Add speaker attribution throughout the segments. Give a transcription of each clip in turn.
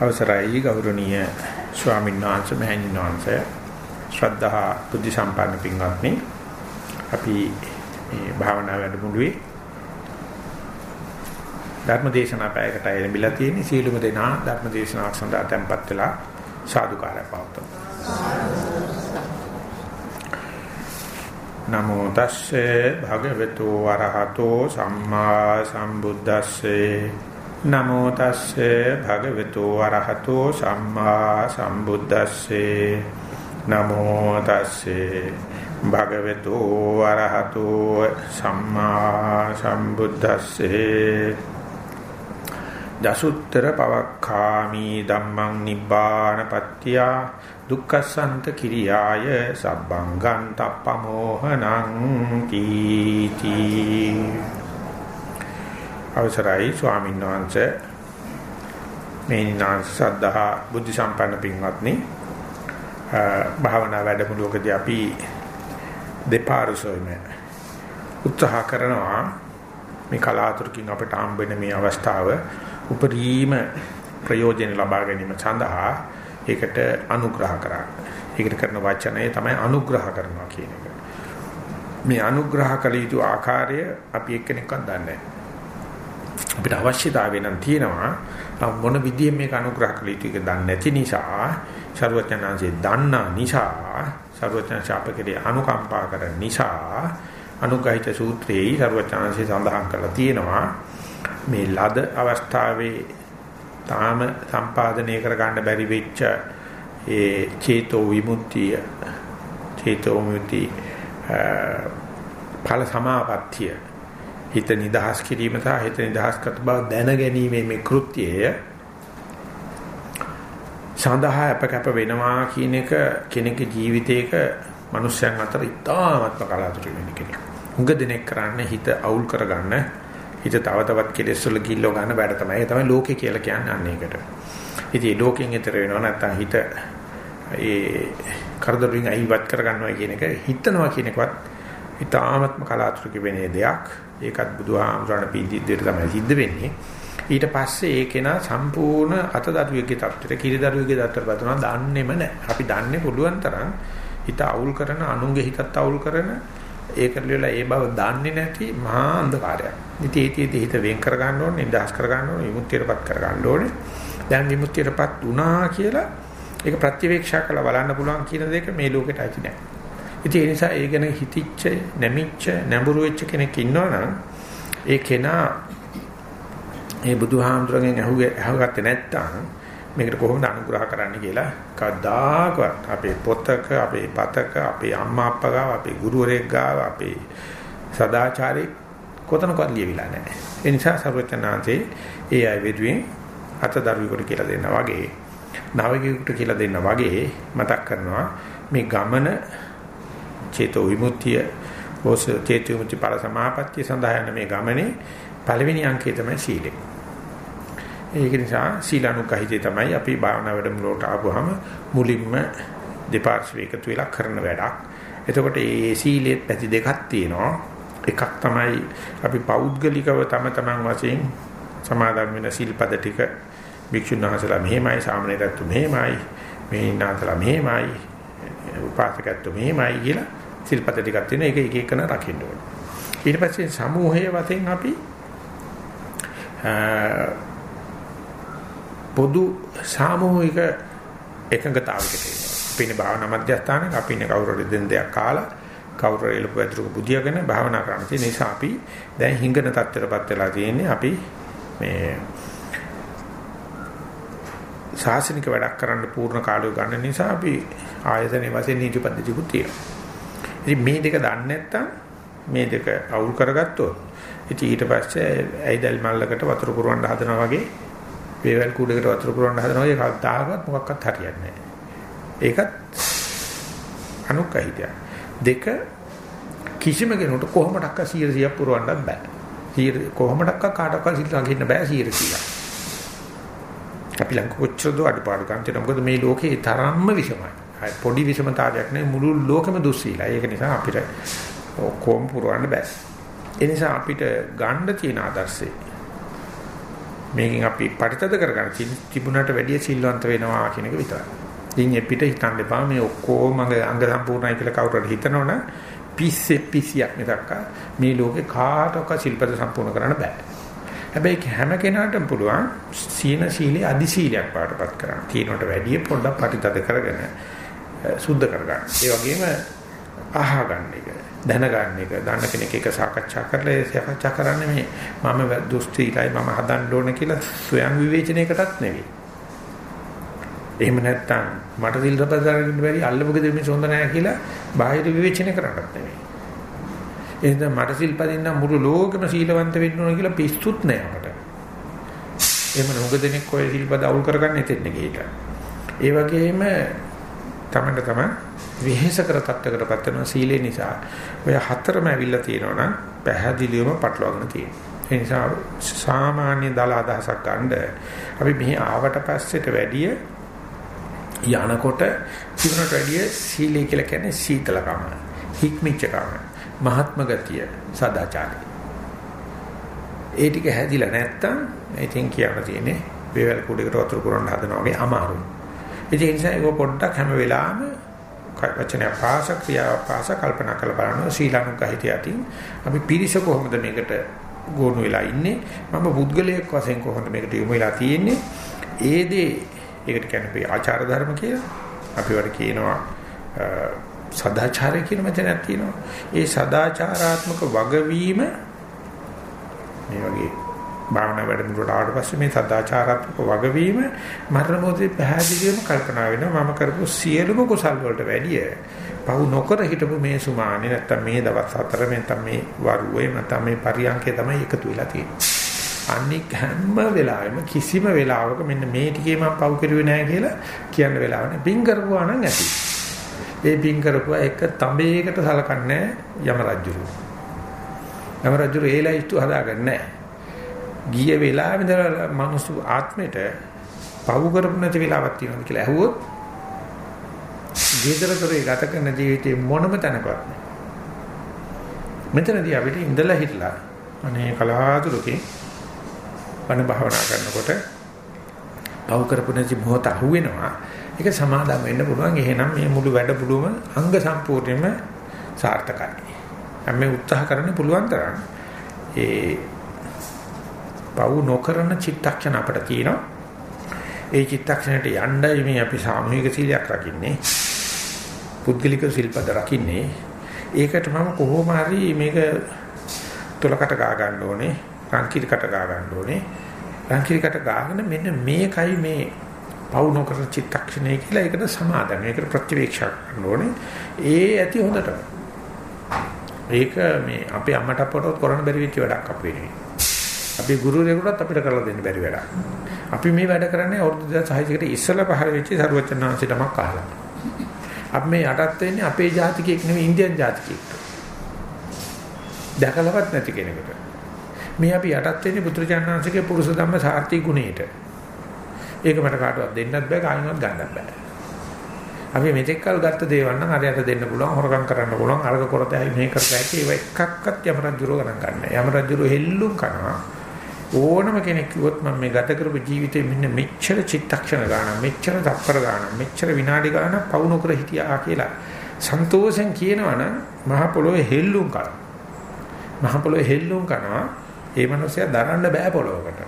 Speaker 1: අවසරයි ගෞරවනීය ස්වාමීන් වහන්සේ මහණින් වහන්සේ. ශ්‍රද්ධා බුද්ධ සම්පන්න පින්වත්නි අපි මේ භාවනා වැඩමුළුවේ ධර්ම දේශනා පැයකට ලැබිලා තියෙන සීලුම දෙනා ධර්ම දේශනාවක් සඳහා tempත් වෙලා සාදුකාරය පවතුන නමෝ තස්සේ භගවතු වරහතෝ සම්මා සම්බුද්දස්සේ. නමෝ තස්සේ භගවතු වරහතෝ සම්මා සම්බුද්දස්සේ. නමෝ තස්සේ භගවතු වරහතෝ සම්මා සම්බුද්දස්සේ. දසුත්තර පවක්ඛාමි ධම්මං නිබ්බානපත්ත්‍ය දුක්ඛසන්ත කිරියාය සබ්බංගං තප්පමෝහනං කීති. අවසරයි ස්වාමීන් වහන්සේ මේනිනාංශ සද්ධා බුද්ධ සම්පන්න පින්වත්නි භාවනා වැඩමුළුවකදී අපි දෙපාරසොයිම උත්සාහ කරනවා මේ කලාතුරකින් අපට හම්බෙන මේ අවස්ථාව උපරිම ප්‍රයෝජන ලබා ගැනීම සඳහා ඒකට අනුග්‍රහ කරන්න. ඒකට කරන වචනය තමයි අනුග්‍රහ කරනවා කියන එක. මේ අනුග්‍රහ කළ යුතු ආකාරය අපි එක්කෙනෙක්වත් දන්නේ නැහැ. අපිට අවශ්‍යතාවය නම් තියෙනවා. මොන විදියෙන් මේක අනුග්‍රහ කළ යුතුද දන්නේ නැති නිසා ਸਰවඥාන්සේ දන්නා නිසා ਸਰවඥා ශාපකේ අනුකම්පා කරන නිසා අනුගහිත සූත්‍රයේ ਸਰවඥාන්සේ සඳහන් කරලා තියෙනවා. මේ ලද අවස්ථාවේ තාම සම්පාදනය කර ගන්න බැරි වෙච්ච ඒ චේතෝ විමුක්තිය චේතෝ විමුක්තිය ඵල සමාපත්තිය හිත නිදහස් කිරීම සහ හිත නිදහස් කර බව දැන ගැනීමේ මේ කෘත්‍යය සඳහා අපකප වෙනවා කියන එක කෙනෙකුගේ ජීවිතයක මිනිස්යන් අතර ඉතාමත්ම කලාතුරකින් වෙන කෙනෙක්. උඟ දිනෙක කරන්නේ හිත අවුල් කරගන්න හිත තව තවත් කෙලෙස් වල කිල්ලෝ ගන්න බෑට තමයි. ඒ තමයි ලෝකේ කියලා කියන්නේ අන්න ඒකට. ඉතින් ලෝකෙන් ඈතර වෙනවා නැත්තම් හිත ඒ කරදරින් අයිවත් කරගන්නවා කියන එක හිතනවා කියන එකවත් ඉතාමත්ම කලාතුරකින් වෙන දෙයක්. ඒකත් බුදුහාමුදුරණ පිළිදිද්දේට තමයි සිද්ධ වෙන්නේ. ඊට පස්සේ ඒ කෙනා සම්පූර්ණ අතදරුවෙක්ගේ තත්ත්වයට කිරිදරුවෙක්ගේ තත්ත්වයට පතුනා දන්නේම නැහැ. අපි දන්නේ පුළුවන් තරම් හිත අවුල් කරන අනුන්ගේ හිතත් අවුල් කරන ඒකට වෙලා ඒ බව දන්නේ නැති මහා අන්ධකාරයක්. ඉතින් ඒකේදී හිත වෙන් කර ගන්න ඕනේ, නිදහස් කර ගන්න ඕනේ, විමුක්තියටපත් කර ගන්න ඕනේ. දැන් විමුක්තියටපත් වුණා කියලා ඒක ප්‍රතිවේක්ෂා කරලා බලන්න පුළුවන් කියන දෙක මේ ලෝකෙට ඇති නැහැ. ඉතින් ඒ නිසා ඒ ගැන හිතිච්ච, නැමිච්ච, නැඹුරු වෙච්ච කෙනෙක් ඉන්නවනම් ඒ කෙනා මේ බුදුහාමුදුරගෙන් අහුවේ අහගත්තේ නැත්තම් මේකට කොහොමද අනුග්‍රහ කරන්න කියලා කවදාකවත් අපේ පොතක, අපේ පතක, අපේ අම්මා අප්පා ගාව, අපේ ගුරුවරයෙක් ගාව, අපේ සදාචාරේ කොතනකවත් ලියවිලා නැහැ. ඒ නිසා සර්වචනාංශේ ඒ අය වෙදුවෙන් අතදරුවෙකුට කියලා දෙන්නා වගේ, නවකෙකුට කියලා දෙන්නා වගේ මතක් කරනවා මේ ගමන චේතෝ විමුක්තිය ඕස චේතෝ විමුක්ති පර සමාපත්තිය සඳහා යන මේ ගමනේ පළවෙනි අංකය තමයි සීලය. ඒක නිසා සීලානුකහිතේ තමයි අපි භාවනා වැඩමුළුවට ආවම මුලින්ම දෙපාර්ශ්ව එකතු වෙලා කරන වැඩක්. එතකොට මේ සීලයේ පැති දෙකක් තියෙනවා. එකක් තමයි අපි පෞද්ගලිකව තම තමන් වශයෙන් සමාදන් වෙන සීල්පද ටික භික්ෂුන් වහන්සේලා මෙහෙමයි සාමණේරයන්තු මෙහෙමයි මේ නාතලා මෙහෙමයි උපාසකත්තු මෙහෙමයි කියලා සිල්පද ටිකක් තියෙන එක එක එකන රකින්න ඕනේ. ඊට පස්සේ සමූහයේ වශයෙන් අපි පොදු සාමූහික එකඟතාවයකට එනවා. අපි ඉන්නේ භාවනා මධ්‍යස්ථානයක අපි ඉන්නේ කවුරු දෙන්න දෙයක් කාලා කවුරු එළපු වැදුරක බුදියාගෙන භාවනා කරන තියෙන නිසා අපි දැන් හිඟන තත්ත්වයටපත් වෙලා තියෙන්නේ අපි මේ ශාසනික වැඩක් කරන්න පූර්ණ කාලය ගන්න නිසා අපි ආයතනයේ වශයෙන් නීති පද්ධතිකුත් තියෙනවා. ඉතින් මේ දෙක දන්නේ නැත්නම් මේ දෙක අවුල් කරගත්තොත් ඉතින් ඊට පස්සේ ඇයිදල් මල්ලකට වතුර පුරවන්න හදනවා වගේ වේවැල් කූඩේකට වතුර පුරවන්න හදනවා වගේ කවදාකවත් මොකක්වත් හරියන්නේ නැහැ. ඒකත් අනුකහිතය. දෙක කිසිම කෙනෙකුට කොහොමඩක්ක 100 පුරවන්නත් බෑ. 100 කොහොමඩක්ක කාටවත් සිල් ළඟින්න බෑ 100 කියලා. අපි ළඟ කොච්චර දෝ අඩපාඩු ගන්න තියෙනවා. මොකද මේ ලෝකේ තරම්ම විෂමයි. පොඩි විෂමතාවයක් නෙවෙයි මුළු ලෝකෙම දුස්සීලා. ඒක නිසා අපිට ඔක්කොම පුරවන්න බෑ. ඒ නිසා අපිට ගන්න තියෙන ආදර්ශේ මේකෙන් අපි පරිතද කරගන්න තිබුණාට වැඩිය සිල්වන්ත වෙනවා කියන එක විතරයි. ඉතින් ඒ පිට හිතන්න එපා මේ ඔක්කොම අංග සම්පූර්ණයි කියලා කවුරුහරි හිතනවනම් පිස්සෙ පිසියක් මිසක් මේ ලෝකේ කාටවත් ශිල්පද සම්පූර්ණ කරන්න බෑ. හැබැයි හැම කෙනාටම පුළුවන් සීන සීලේ අදි සීලයක් පාටපත් කරන්න. තීනකට වැඩිය පොඩ්ඩක් පරිතද කරගෙන සුද්ධ කරගන්න. ඒ වගේම අහගන්න එක. දැනගන්න එක දන්න කෙනෙක් එක සාකච්ඡා කරලා ඒ සාකච්ඡා කරන්නේ මේ මම දුස්තිලයි මම හදන්න ඕන කියලා ස්වයං විවේචනයකටත් නෙවෙයි. එහෙම නැත්තම් මට දිල් රබදාගෙන බැරි අල්ලපු ගෙදර මේ සොඳ නැහැ කියලා බාහිර විවේචනය කරන්නත් නෙවෙයි. එහෙනම් මට සිල්පදින්න මුළු ලෝකෙම සීලවන්ත වෙන්න ඕන කියලා පිස්සුත් නෑ අපට. එහෙම නුග දෙනෙක් ඔය සිල්පද අවුල් කරගන්න එතෙන්න ගිහිල්ලා. ඒ වගේම තමන්ට තමයි විහෙස කර තත්ත්වකටපත් වෙන සීලේ නිසා ඔය හතරම ඇවිල්ලා තියෙනවා නම් පැහැදිලිවම පටලවාගෙන තියෙනවා. ඒ නිසා සාමාන්‍ය දල අදහසක් ගන්න අපි මෙහි ආවට පස්සේට වැඩිය යනකොට ජීවනට වැඩිය සීලය කියලා කියන්නේ සීතලකම, හික්මිච්චකම, මහත්ම ගතිය, සදාචාරය. ඒ ටික හැදිලා නැත්තම් ඉතින් කියන්න තියෙන්නේ වේවැල් කුඩේකට වතුර පුරන්න හදනවා වගේ අමාරුයි. ඒ නිසා ඒක පොඩ්ඩක් හැම වෙලාවෙම වචනය පාස ක්‍රියාව පාස කල්පනා කරලා බලනවා ශීලානුගහිතය අතින් අපි පිරිස කොහොමද මේකට ගොනු වෙලා ඉන්නේ මම පුද්ගලයෙක් වශයෙන් කොහොමද මේකට යොමු වෙලා තියෙන්නේ ඒ දේ ඒකට කියන්නේ ආචාර ධර්ම කියලා අපි වට කියනවා සදාචාරය කියන වචනයක් තියෙනවා ඒ සදාචාරාත්මක වගවීම මේ වගේ භාවනා වැඩමුළුවට ආවට පස්සේ මේ සදාචාරාත්මක වගවීම මරණ මොහොතේ පැහැදිලිවම කල්පනා වෙනවා මම කරපු සියලුම කුසල් වලට වැඩිය පවු නොකර හිටපු මේ සුමානේ නැත්තම් මේ දවස් හතර නැත්තම් මේ වරුවේ නැත්තම් මේ පරියන්කේ තමයි එකතු වෙලා තියෙන්නේ. අනික් හැම වෙලාවෙම කිසිම වෙලාවක මෙන්න මේ ටිකේ මම පවු කරුවේ නැහැ කියලා කියන්න වෙලාව නැහැ. පින් කරපුවා නම් ඇති. ඒ පින් කරපුවා එක තඹේකට සලකන්නේ යම රජුරු. යම රජුරු ඒලා ඉස්තු හදාගන්නේ නැහැ. ගිය වෙලාවෙ ඉඳලා මනුස්ස ආත්මෙට පවු කරපු නැති වෙලාවක් තියෙනවා කියලා ඇහුවොත් ජීවිතරතරේ ගත කරන ජීවිතේ මොනම තැනකවත් නැහැ. මෙතනදී අපිට ඉඳලා හිටලා අනේ කලාතුරකින් වන භාවනා කරනකොට පවු කරපු නැති මොහොත අහුවෙනවා. ඒක සමාදම් වෙන්න පුළුවන්. එහෙනම් මේ මුළු වැඩ පුළුවම අංග සම්පූර්ණයෙන්ම සාර්ථකයි. අපි උත්සාහ කරන්න පුළුවන් තරම් ඒ පව් නොකරන චිත්තක්ෂණ අපිට තියෙනවා. ඒ චිත්තක්ෂණයට යණ්ඩයි මේ අපි සාමූහික සීලයක් රකින්නේ. පුද්ගලික සිල්පද රකින්නේ. ඒකට මම කොහොම හරි මේක තොලකට ගා ගන්න ඕනේ. රංකිරිකට ගා ගන්න ඕනේ. රංකිරිකට ගාගෙන මෙන්න මේකයි මේ පව් නොකරන චිත්තක්ෂණය කියලා ඒකට සමාදම්. ඒකට ප්‍රතිවේක්ෂා කරන්න ඕනේ. ඒ ඇති හොඳට. ඒක මේ අපේ අම්මට අපට කරන්න බැරි වෙච්ච වැඩක් අපේ නෙවෙයි. අපි ගුරුවරයෙකුටත් අපිට කරලා දෙන්න බැරි වැඩක්. අපි මේ වැඩ කරන්නේ අවුරුදු 2600කට ඉස්සෙල්ලා පහළ වෙච්ච සරුවචනාංශයටමක් අහලා. අපි මේ යටත් වෙන්නේ අපේ ජාතිකයෙක් නෙවෙයි ඉන්දියන් ජාතිකයෙක්. දැකලවත් නැති කෙනෙකුට. මේ අපි යටත් වෙන්නේ පුත්‍රජානනාංශගේ පුරුෂ ධම්ම සාර්ථි ගුණයට. ඒක මට කාටවත් දෙන්නත් බෑ කායිමවත් ගන්නත් බෑ. අපි මෙතෙක් කල් ගත්ත දේවල් නම් අරයට දෙන්න පුළුවන් හොරකම් කරන්න පුළුවන් අර්ග කරතයි මේ කරතයි ඒව එකක්වත් යම රජුරෝ ගණන් ගන්න. යම රජුරෝ හෙල්ලුම් කරනවා. ඕනම කෙනෙක් කිව්වොත් මම මේ ගත කරපු ජීවිතේ මෙන්න මෙච්චර චිත්තක්ෂණ ගන්න මෙච්චර තප්පර ගන්න මෙච්චර විනාඩි ගන්න පවු නොකර හිටියා කියලා සන්තෝෂෙන් කියනවනම් මහ පොළොවේ හෙල්ලුම් කරනවා මහ පොළොවේ හෙල්ලුම් කරනවා ඒ මනුස්සයා දරන්න බෑ පොළොවකට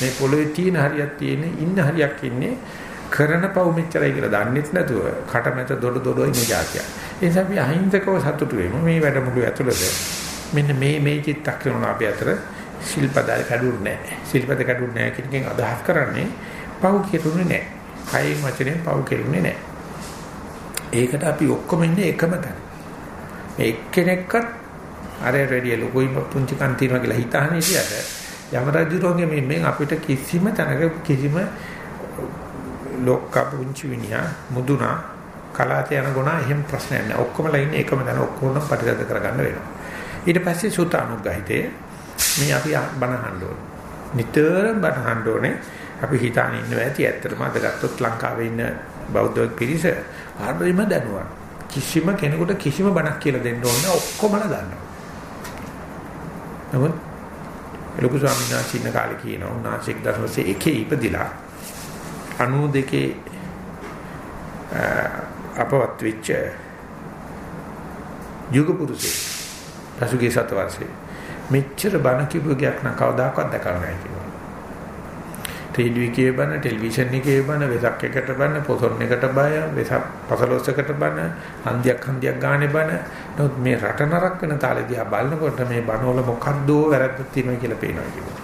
Speaker 1: මේ පොළොවේ තියෙන හරියක් තියෙන්නේ ඉන්න හරියක් ඉන්නේ කරන පව් මෙච්චරයි කියලා දන්නෙත් නැතුව කටමැත දොඩ දොඩ ඉන්න જાතිය. ඒ නිසා අපි අහිංසකව සතුටු වෙමු මේ වැඩමුළු ඇතුළත. මෙන්න මේ මේ චිත්තක්ෂණ අපි අතර ශිල්පද කැඩුන්නේ නැහැ. ශිල්පද කැඩුන්නේ නැහැ කියන එකෙන් අදහස් කරන්නේ පව් කෙරුනේ නැහැ. කයින් වචනෙන් පව් කෙරුනේ නැහැ. ඒකට අපි ඔක්කොම ඉන්නේ එකම තැන. මේ එක්කෙනෙක්වත් අර රෙඩිය ලොකුයි පුංචි කන් තියනවා කියලා හිතාන ඉතියට යම රජුරෝගේ මේ මෙන් අපිට කිසිම තැනක කිසිම ලොක්ක පුංචි විනියා මුදුනා කලාත යන ගුණා එහෙම ප්‍රශ්නයක් නැහැ. ඔක්කොමලා ඉන්නේ එකම තැන ඔක්කොම පරිදද කරගන්න වෙනවා. ඊට පස්සේ සුතානුග්‍රහිතේ මේ අපි බණ අහන්න ඕනේ. නිතරම බණ අහන්න ඕනේ. අපි හිතාන ඉන්නවා ඇති ඇත්තටම අද ගත්තොත් ලංකාවේ ඉන්න බෞද්ධ පිරිස ආර්ධිම දනුවා. කිසිම කෙනෙකුට කිසිම බණක් කියලා දෙන්න ඕනේ ඔක්කොමලා දන්නවා. නමුත් ලොකු ස්වාමීන් වහන්සේ ඉන්න කාලේ කියනවා උන්වහන්සේ 1901 ඉපදිලා 92 අපවත් වෙච්ච යුග පුරුෂේ පසුගිය සත වර්ෂේ මෙච්චර බණ කිව්වගයක් නම් කවදාකවත් දැකලා නැහැ කියලා. ටීවී එකේ බණ, ටෙලිවිෂන් එකේ බණ, වෙසක් එකට බණ, පොසොන් එකට බය, වෙසක් පසළොස්වකට බණ, හන්දියක් හන්දියක් ගානේ බණ. නමුත් මේ රට නරක වෙන තාලේ දිහා බලනකොට මේ බණවල මොකද්ද වැරද්දක් තියෙනවා කියලා පේනවා කියලා.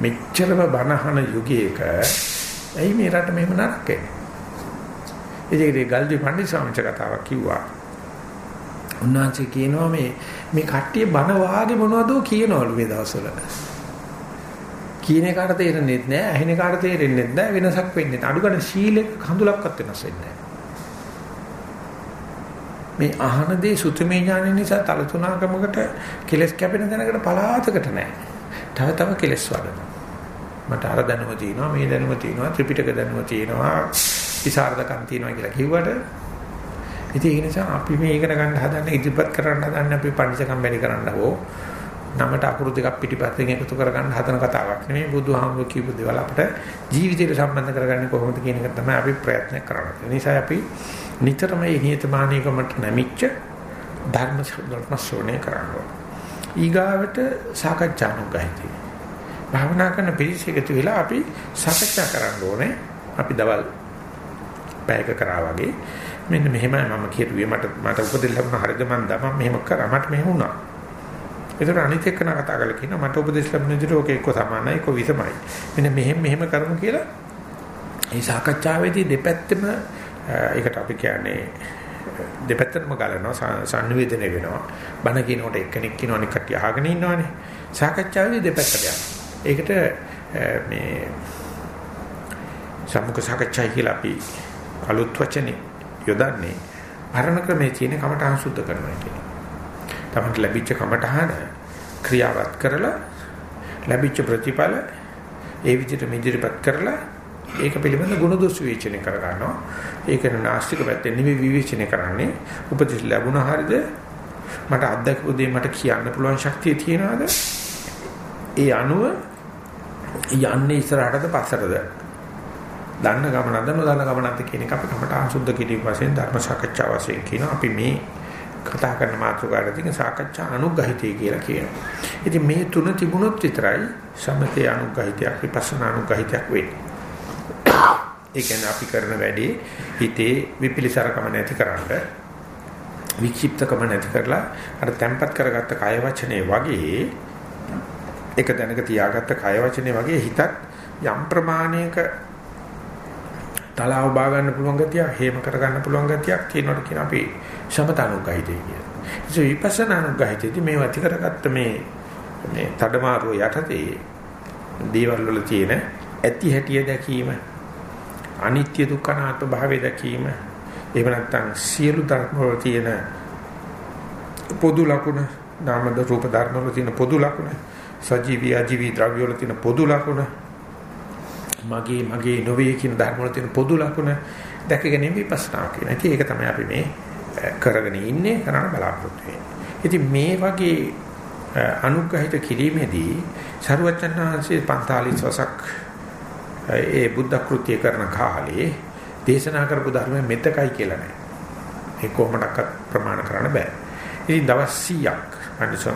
Speaker 1: මෙච්චරම බණහන යුගයක ඇයි මේ රට මෙහෙම නරක වෙන්නේ? ඒකේ ගල්දි පණ්ඩිත ස්වාමීන් කතාවක් කිව්වා. උන්වහන්සේ කියනවා මේ මේ කට්ටිය බන වාගේ මොනවදෝ කියනවලු මේ දවස්වල. කියන එකට තේරෙන්නේ නැහැ, ඇහෙන එකට තේරෙන්නේ නැහැ, වෙනසක් වෙන්නේ නැහැ. අඩු ගන්න සීලෙක කඳුලක්වත් වෙනස් වෙන්නේ මේ අහන දේ සුතමේ ඥාන නිසා තලතුණකමකට කෙලස් කැපෙන තැනකට පලාතකට නැහැ. තව තව කෙලස් වඩනවා. මට අර දැනුම තියෙනවා, මේ දැනුම තියෙනවා, ත්‍රිපිටක දැනුම තියෙනවා, විසරදකම් තියෙනවා කියලා කිව්වට ඉතින් ඒ නිසා අපි මේ ඉගෙන ගන්න හදන්නේ ඉදිරිපත් කරන්න හදන්නේ අපි පඬිසකම් වැඩි කරන්න හෝ නමට අකුරු දෙකක් පිටිපස්සෙන් එකතු කරගන්න හදන කතාවක් නෙමෙයි බුදුහාමුදුරු කියපු දේවල් අපිට ජීවිතයට සම්බන්ධ කරගන්නේ කොහොමද කියන එක තමයි අපි ප්‍රයත්න කරන්නේ. ඒ නිසා අපි නිතරම මේ නියතමානීකමට නැමිච්ච ධර්ම ධර්ම ශ්‍රවණය කරනවා. ඊගාවට සාකච්ඡානුගහිතයි. භාවනා කරන පිළිස එකතු වෙලා අපි සාකච්ඡා කරන්න ඕනේ. අපි දවල් පැයක කරා වගේ මෙන්න මෙහෙමයි මම කිරුවේ මට මට උපදෙස් ලැබුණා හරිද මන් දා මම මෙහෙම කරා මට මෙහෙම වුණා ඒතර අනිත් එක්කන කතා කරලා කියනවා මට උපදෙස් ලැබුණ විදිහට ඔක එක්ක සමානයි එක්ක විසමයි. මෙන්න මෙහෙම මෙහෙම කරමු කියලා ඒ සාකච්ඡාවේදී දෙපැත්තම ඒකට අපි කියන්නේ දෙපැත්තටම ගලනවා සංනිවේදනය වෙනවා. බණ කියනකොට එක්කෙනෙක් කියනවා අනික කට්ටිය අහගෙන ඉන්නවනේ. සාකච්ඡාවේදී දෙපැත්තට යනවා. ඒකට මේ සම්මුඛ සාකච්ඡා කියලා අපි අලුත් වචනේ යොදන්නේ මරණ ක්‍රමයේ තියෙන කමඨහං සුද්ධ කරනවා කියන්නේ. තමන්ට ලැබිච්ච කමඨහන ක්‍රියාවත් කරලා ලැබිච්ච ප්‍රතිඵල ඒ විදිහට මෙදිරිපත් කරලා ඒක පිළිබඳ ගුණ දොස් විචනය කර ගන්නවා. ඒක නාස්තික පැත්තෙන් නෙමෙයි විවේචනය කරන්නේ. උපදෙස් ලැබුණා හරියද මට අත්දැකපු දේ මට කියන්න පුළුවන් ශක්තිය තියනවාද? ඒ අනුව යන්නේ ඉස්සරහටද පස්සටද දන්න ගමනක්ද නොදන්න ගමනක්ද කියන එක අපි කමට අසුද්ධ කිරීම වශයෙන් ධර්ම සාකච්ඡා වශයෙන් කියන අපි මේ කතා කරන මාතෘකාවට තියෙන සාකච්ඡා අනුග්‍රහිතය කියලා කියනවා. ඉතින් මේ තුන තිබුණොත් විතරයි සමතේ අනුග්‍රහිතයක් විපස්සනා අනුග්‍රහිතයක් වෙන්නේ. ඒ කියන්නේ අපි කරන වැඩේ හිතේ විපිලිසරකම නැති කරන්න වික්ෂිප්තකම නැති කරලා අර තැම්පත් කරගත්ත කය වචනේ වගේ එක දැනක තියාගත්ත කය වචනේ වගේ හිතත් යම් ප්‍රමාණයක තලාව බා ගන්න පුළුවන් ගතිය, හේම කර ගන්න පුළුවන් ගතියක් තියෙනවට කියන අපි සමතනුග්ගහිතේ කියන. ඒ විපස්සනානුග්ගහිතේදී මේ වති කරගත්ත මේ මේ තඩමාරුව යටතේ දේවල් වල තියෙන ඇති හැටිය දැකීම, අනිත්‍ය දුක්ඛ අනාත්ම භාවය දැකීම, එහෙම නැත්නම් සියලු ධර්ම වල තියෙන පොදු ලක්ෂණ, නාමද රූප ධර්ම වල තියෙන පොදු ලක්ෂණ, සජීවී අජීවී ද්‍රව්‍ය වල තියෙන පොදු ලක්ෂණ මගේ මගේ නොවේ කියන ධර්ම වල තියෙන පොදු ලක්ෂණ දැක ගැනීම විපස්සනා කියන. ඉතින් ඒක තමයි අපි මේ කරගෙන ඉන්නේ කරන්න බලාපොරොත්තු වෙන්නේ. ඉතින් මේ වගේ අනුග්‍රහිත කිරීමේදී සරුවචන් වහන්සේ 45 වසක් ඒ බුද්ධ කෘත්‍ය කරන කාලේ දේශනා කරපු ධර්ම මෙතකයි කියලා නෑ. ඒ කොහොමඩක්වත් ප්‍රමාණ කරන්න බෑ. ඉතින් දවස් 100ක් අනිසෝන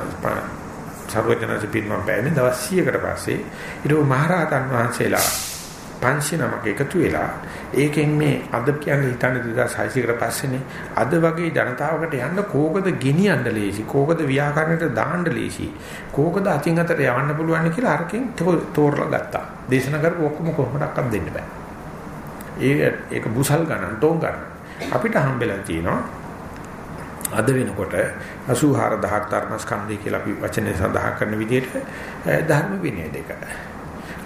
Speaker 1: සරුවචනසේ පින්නම් බෑනේ දවස් 100කට පස්සේ ඊට මහරහතන් වහන්සේලා 500 නමක් එකතු වෙලා ඒකෙන් මේ අද කියන්නේ හිතන්නේ 2600 කට පස්සේනේ. අද වගේ ජනතාවකට යන්න කෝකද ගෙනියන්න ලේසි කෝකද ව්‍යාකරණයට දාන්න ලේසි කෝකද අතින් අතට යවන්න පුළුවන් කියලා අරකින් තෝරලා ගත්තා. දේශනා කරපු ඔක්කොම කොහොමඩක්වත් දෙන්න බෑ. ඒ ඒක බුසල් ගණන් ටෝන් ගණන්. අපිට හම්බෙලා තියෙනවා අද වෙනකොට 84000ක් ධර්මස්කන්ධය කියලා අපි වචනේ සඳහන් කරන විදිහට ධර්ම විනය දෙක.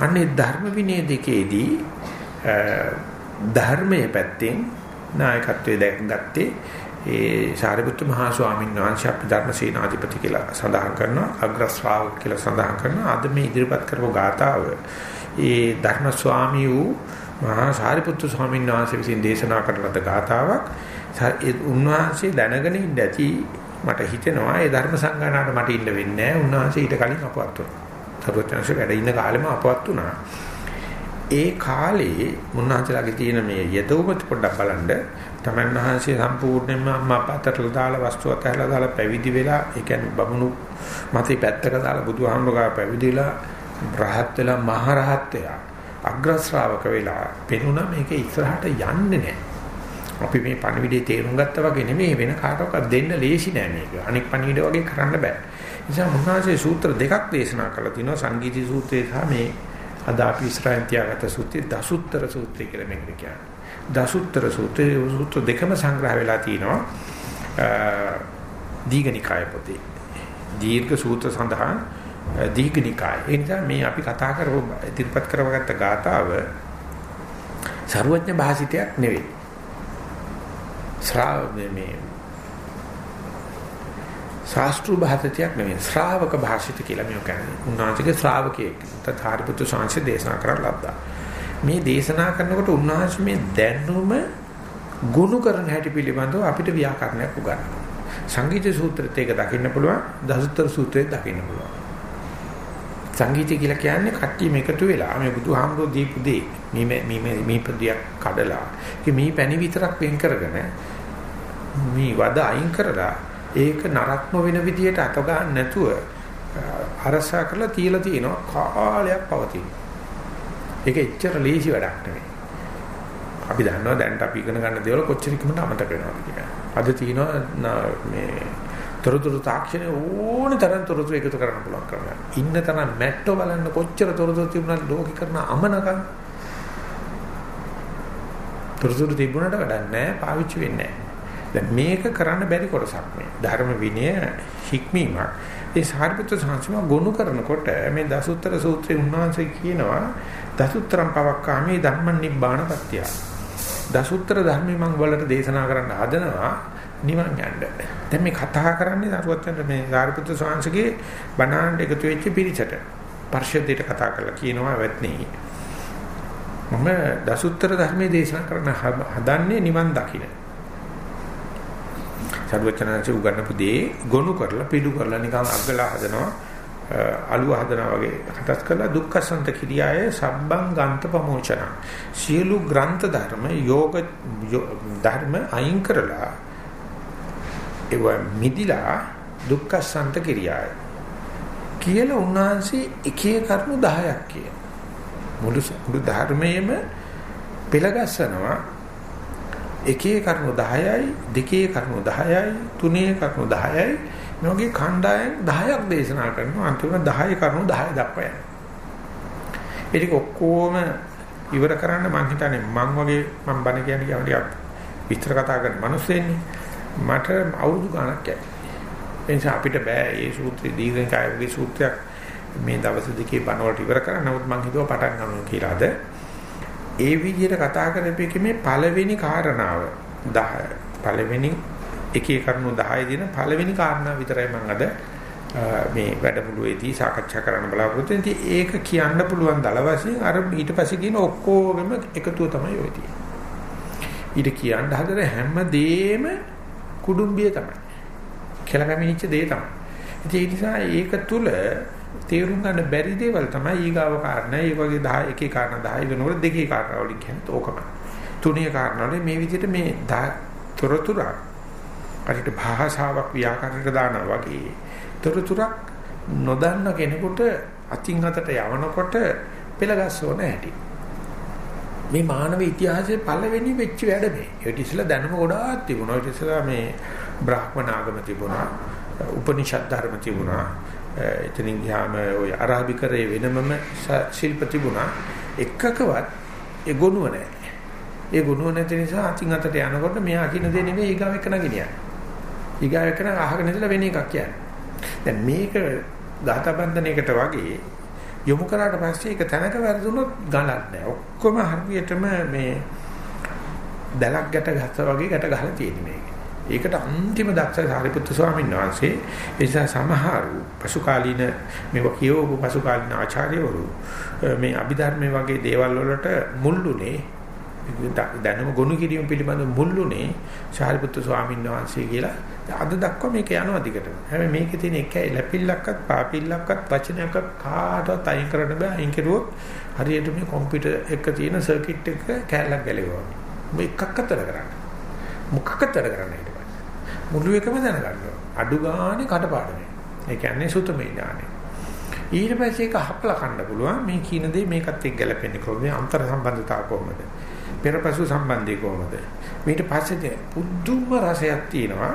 Speaker 1: අන්නේ ධර්ම විනය දෙකේදී ධර්මයේ පැත්තෙන් නායකත්වයේ දැක්ගත්තේ ඒ සාරිපුත්‍ර මහා ස්වාමීන් වහන්සේ අපි ධර්ම සේනාධිපති කියලා සඳහන් කරනවා අග්‍ර ශ්‍රාවක කියලා සඳහන් කරනවා අද මේ ඉදිරිපත් කරපු ගාතාව ඒ ධර්ම ස්වාමී වූ මහා සාරිපුත්‍ර ස්වාමීන් වහන්සේ විසින් දේශනා කරන ලද ගාතාවක් ඒ උන්වහන්සේ දැනගෙන ඉඳ ඇති මට හිතෙනවා ඒ ධර්ම සංගායනාවට මට ඉන්න වෙන්නේ නැහැ. උන්වහන්සේ ඊට කලින් අපවත් වුණා. සර්වඥාන්සේ වැඩ ඉන්න කාලෙම අපවත් වුණා. ඒ කාලේ මුන්නාචලාගේ තියෙන මේ යදෝමත් පොඩ්ඩක් බලන්න තමන් වහන්සේ සම්පූර්ණයෙන්ම අම්මා අපතට දාලා වස්තු අතහැරලා දාලා පැවිදි වෙලා ඒ කියන්නේ බමුණු මතේ පැත්තක දාලා බුදුහාමුදුරුවෝ පැවිදිලා රහත් වෙලා මහ රහත් වෙලා අග්‍ර ශ්‍රාවක වෙලා පෙනුණා මේක ඉස්සරහට යන්නේ නැහැ. අපි මේ පණිවිඩේ තේරුම් ගත්තා වගේ නෙමෙයි වෙන කාටවත් දෙන්න ලේසි නෑ මේක. අනෙක් පණිවිඩ වගේ කරන්න බෑ. නිසා මුන්නාසේ සූත්‍ර දෙකක් දේශනා කළා තිනවා සංගීති සූත්‍රය සහ මේ අද අපි ඉස්සරහින් තියාගත්ත සූත්‍රය දසුත්තර සූත්‍රය කියලා මේකට කියන්නේ. දසුත්තර සූත්‍රය සූත්‍ර දෙකම සංග්‍රහ වෙලා තිනවා දීඝනිකාය පොතේ. දීර්ඝ සූත්‍ර සඳහා දීඝනිකාය. ඒ නිසා මේ අපි කතා කරව ඉදිරිපත් කරවගත්ත ගාතාව සර්වඥ භාසිතයක් නෙවෙයි. ශ්‍රාව මේ ශාස්ත්‍රීය භාෂිතයක් නෙවෙයි ශ්‍රාවක භාෂිත කියලා මේ කියන්නේ. උන්වහන්සේගේ ශ්‍රාවකයෙක්. තථාරිපුත්‍ර ශාන්සේ දේශනා කරලා ලද්දා. මේ දේශනා කරනකොට උන්වහන්සේ මේ දැනුම ගුණ කරන හැටි පිළිබඳව අපිට ව්‍යාකරණයක් උගන්වනවා. සංගීත සූත්‍රෙත් ඒක දකින්න පුළුවන්, දසුත්තර සූත්‍රෙත් දකින්න පුළුවන්. සංගීතය කියලා කියන්නේ කට්ටිය මේකතු වෙලා මේ බුදුහාමුදුරුවෝ දීපු දේ මේ මේ මේ පදියක් කඩලා ඒ මේ පැණි විතරක් වෙන් කරගෙන මේ වද අයින් කරලා ඒක නරක්ම වෙන විදියට අත ගන්න නැතුව අරසා කරලා තියලා තිනවා කාලයක් පවතින. ඒක එච්චර ලේසි වැඩක් නෙවෙයි. අපි දන්නවා දැන් අපි ඉගෙන ගන්න දේවල් කොච්චර ඉක්මනට අමතක වෙනවද කියලා. අද තියෙනවා මේ තොරතුරු තාක්ෂණය ඕන තරම් තොරතුරු එකතු කරන්න පුළුවන් කරනවා. ඉන්න තරම් මැට්ටෝ බලන්න කොච්චර තොරතුරු තිබුණත් ලෝකේ කරන අමනකම්. තොරතුරු තිබුණාට වැඩක් නැහැ, පාවිච්චි වෙන්නේ නැහැ. දැන් මේක කරන්න බැරි කොටසක් මේ. ධර්ම විනය හික්මීමක්. ඒ සාරිපුත්‍ර සංසම ගොනු කරනකොට මේ දසුත්තර සූත්‍රයේ උන්වහන්සේ කියනවා දසුත්තරම් පවක්කාමේ ධම්ම නිබ්බාණපත්‍ය. දසුත්තර ධර්මي මම වලට දේශනා කරන්න හදනවා නිවන් යන්න. දැන් මේ කතා කරන්නේ දරුවචන්ට මේ සාරිපුත්‍ර සංසගේ බණාණ්ඩ එකතු වෙච්ච පිරිසට. පර්ෂදයට කතා කරලා කියනවා වැත්නේ. මම දසුත්තර ධර්මයේ දේශනා කරන්න හදන්නේ නිවන් දකින්න. සර්වචනanse උගන්නපු දේ ගොනු කරලා පිළු කරලා නිකන් අග්ගලා හදනවා අලුව හදනවා වගේ හටස් කරලා දුක්ඛසන්ත කිරියාය සබ්බං ගන්ත ප්‍රමෝචන. සියලු ග්‍රන්ථ ධර්ම යෝග ධර්ම අයින් කරලා ඒව මිදිලා දුක්ඛසන්ත කිරියාය. කියලා උන්වහන්සේ එකේ කරුණු 10ක් කියන මුළු මුළු ධර්මයේම පෙළගස්සනවා. එකේ කරුණු 10යි දෙකේ කරුණු 10යි තුනේ කරුණු 10යි මේ වගේ ඛණ්ඩායම් 10ක් දේශනා කරනවා අන්තිම 10 කරුණු 10 දක්වා යනවා. ඒක ඔක්කොම ඉවර කරන්න මම හිතන්නේ මං වගේ මම බණ කියන්නේ කියවලියක් විස්තර කතා කරන මිනිස්සෙන්නේ මට අවුරුදු ගණක් යයි. ඒ නිසා අපිට බෑ මේ සූත්‍රය දීර්ඝකායගේ සූත්‍රයක් මේ දවස් දෙකේ බණ වලට ඉවර කරන්න. නමුත් මං හිතුවා පටන් ගන්නවා කියලාද ඒ විදිහට කතා කරපේකේ මේ පළවෙනි කාරණාව 10 පළවෙනි එකේ කරුණු 10 දින පළවෙනි කාරණා විතරයි මම අද මේ වැඩමුළුවේදී සාකච්ඡා කරන්න බලාපොරොත්තු වෙන්නේ. ඒක කියන්න පුළුවන් දල වශයෙන් අර ඊට පස්සේ කියන ඔක්කොගෙම එකතුව තමයි ඔය තියෙන්නේ. ඊට කියන්න හදන හැම දෙෙම කුඩුම්බිය තමයි. කියලා පැමිණිච්ච දේ තමයි. ඒ නිසා ඒක තුල තේරුම් ගන්න බැරි දේවල් තමයි ඊගාව කාරණා. ඒ වගේ 10 එකේ කාරණා 10 වෙනකොට දෙකේ කාරණා වලින් කියන්නේ ඕකමයි. තුනේ කාරණා වල මේ විදිහට මේ තොරතුරක් අරිට භාෂාවක් ව්‍යාකරණයට දානවා වගේ තොරතුරක් නොදන්න කෙනෙකුට අතින් අතට යවනකොට පෙළගස්සවන හැටි. මේ මානව ඉතිහාසයේ පළවෙනි වෙච්ච වැඩ මේ. ඒ ඉතිසලා දැනුම ගොඩාක් තිබුණා. ඒ ඉතිසලා මේ බ්‍රාහ්මණ ආගම තිබුණා. උපනිෂද් ධර්ම තිබුණා. එතනින් ගියාම ওই අරාබිකරේ වෙනමම ශිල්ප තිබුණා එකකවත් ඒ ගොනුව නැහැ. ඒ ගොනුව නැති නිසා අතින් අතට යනකොට මෙයා කියන දේ නෙමෙයි ඊගාව එක නගිනියන්නේ. ඊගාව එක නම් අහගෙන ඉඳලා වෙන එකක් කියන්නේ. දැන් මේක ගාතබන්ධනයකට වගේ යොමු කරාට පස්සේ ඒක තැනක වැරදුනොත් ගණක් නැහැ. ඔක්කොම හරියටම මේ දැලක් ගැට ගත්තා වගේ ගැට ගහලා තියෙන්නේ මේක. ඒකට අන්තිම දක්ෂ සාරිපුත්තු ස්වාමීන් වහන්සේ ඒ නිසා සමහරු පසුකාලීන මේව කියවපු පසුකාලීන ආචාර්යවරු මේ අභිධර්මයේ වගේ දේවල් වලට මුල්ුනේ දැනුම ගොනු කිරීම පිළිබඳ මුල්ුනේ ශාරිපුත්තු ස්වාමීන් වහන්සේ කියලා අද දක්වා මේක යනවා දිගටම. හැබැයි මේකේ තියෙන එක ලැපිල්ලක්වත් පාපිල්ලක්වත් වචනයක්වත් කාටවත් අයින් කරන්න බෑ. අයින් කරුවොත් හරියට මේ කම්පියුටර් එක තියෙන සර්කිට් එක කැලලක් ගැලවෙනවා. මේ එකක් අතර කරන්න. මොකක් අතර කරන්න ඊට පස්සේ. මුළු එකම දැනගන්න අඩු ගානේ කටපාඩමේ. ඒ කියන්නේ සුතමේ ඥානෙ. ඊට පස්සේ ඒක හපලා කන්න පුළුවන් මේ කියන දේ මේකත් එක්ක ගැලපෙන්නේ කොහොමද? අන්තර් සම්බන්ධතාව කොහොමද? පෙරපසු සම්බන්ධය කොහොමද? ඊට පස්සේ පුදුම රසයක් තියෙනවා.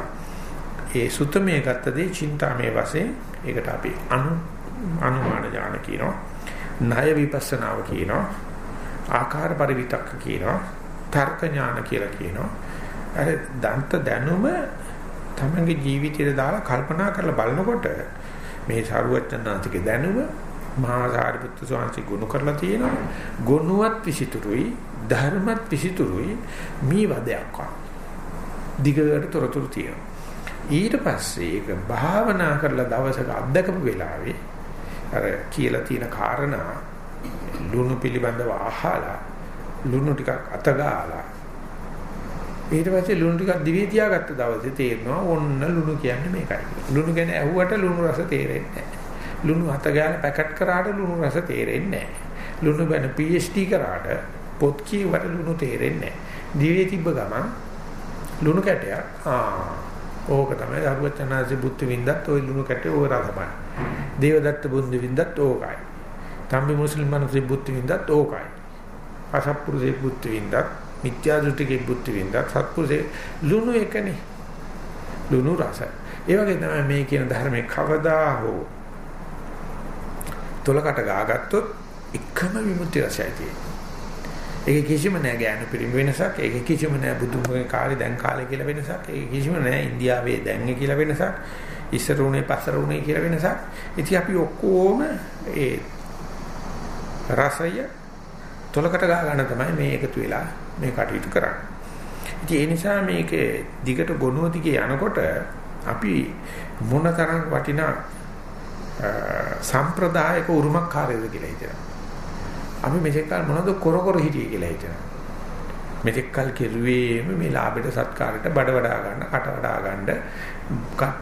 Speaker 1: ඒ සුතමේ ගත්ත දේ චින්තාමේ වශයෙන් ඒකට අපි අනු අනුමාන ඥාන කියනවා. ණය විපස්සනාව කියනවා. ආකාර පරිවිතක්ක කියනවා. තර්ක ඥාන කියලා කියනවා. අර දන්ත දැනුම තමන්ගේ ජීවිතයට දාලා කල්පනා කරලා බලනකොට මේ සාරුවචනාන්තිගේ දැනුම මහා සාරිපුත්තු ස්වාමීන් ගුණ කරලා තියෙනවා. ගුණවත් විසිතුරුයි ධර්මත් විසිතුරුයි මේ වදයක් වා. දිගට තොරතුරු තියෙනවා. ඊට පස්සේ ඒක භාවනා කරලා දවසක අත්දකපු වෙලාවේ අර කියලා තියෙන කාරණා ලුණු පිළිබඳව අහලා ලුණු ටිකක් අතගාලා ඊට පස්සේ ලුණු ටිකක් දිවේ තියාගත්ත දවසේ තේරෙනවා ඔන්න ලුණු කියන්නේ මේකයි. ලුණු ගැන ඇහුවට ලුණු රස තේරෙන්නේ නැහැ. ලුණු අතගාලා පැකට් කරාට ලුණු රස තේරෙන්නේ නැහැ. ලුණු ගැන PhD කරාට පොත් කියවට ලුණු තේරෙන්නේ නැහැ. දිවේ තිබ්බ ගමන් ලුණු කැටයක් ආ ඕක තමයි දරුවචනාසේ බුද්ධ වින්දත් ওই ලුණු කැටේ ඕක තමයි. දේවදත්ත බුද්ධ වින්දත් ඕකයි. තම්බි මුස්ලිම් මිනිස්සු බුද්ධ වින්දත් ඕකයි. අසත්පුරුෂේ බුද්ධ වින්දත් මිත්‍යා දෘෂ්ටිකේ බුද්ධ වින්දත් සත්පුරුෂේ ලුණු එකනේ. ලුණු රස. ඒ වගේ තමයි මේ කියන ධර්මයේ කවදා හෝ තොලකට ගාගත්තොත් එකම විමුක්ති රසයයි තියෙන්නේ. ඒක කිසිම නෑ ගෑනු පිරිමි වෙනසක්. ඒක කිසිම නෑ බුදුන්ගේ කාලේ දැන් කාලේ කියලා වෙනසක්. ඒක කිසිම නෑ ඉන්දියාවේ දැන් කියලා වෙනසක්. ඉස්සර උනේ පස්සර උනේ කියලා වෙනසක්. ඉතින් අපි ඔක්කොම ඒ රසය තොලකට ගා ගන්න තමයි මේ එකතු වෙලා මේ කටයුතු කරන්නේ. ඉතින් ඒ නිසා මේකේ දිගට ගොනුව දිගේ යනකොට අපි මොනතරම් වටිනා සම්ප්‍රදායක උරුමක් කාර්යද කියලා හිතනවා. අපි මෙතෙක් කල මොනවද කර කර හිටියේ කියලා හිතනවා. මෙතෙක් කල කෙරුවේම මේ ලාභයට සත්කාරයට බඩ වඩා ගන්න, කට වඩා ගන්න,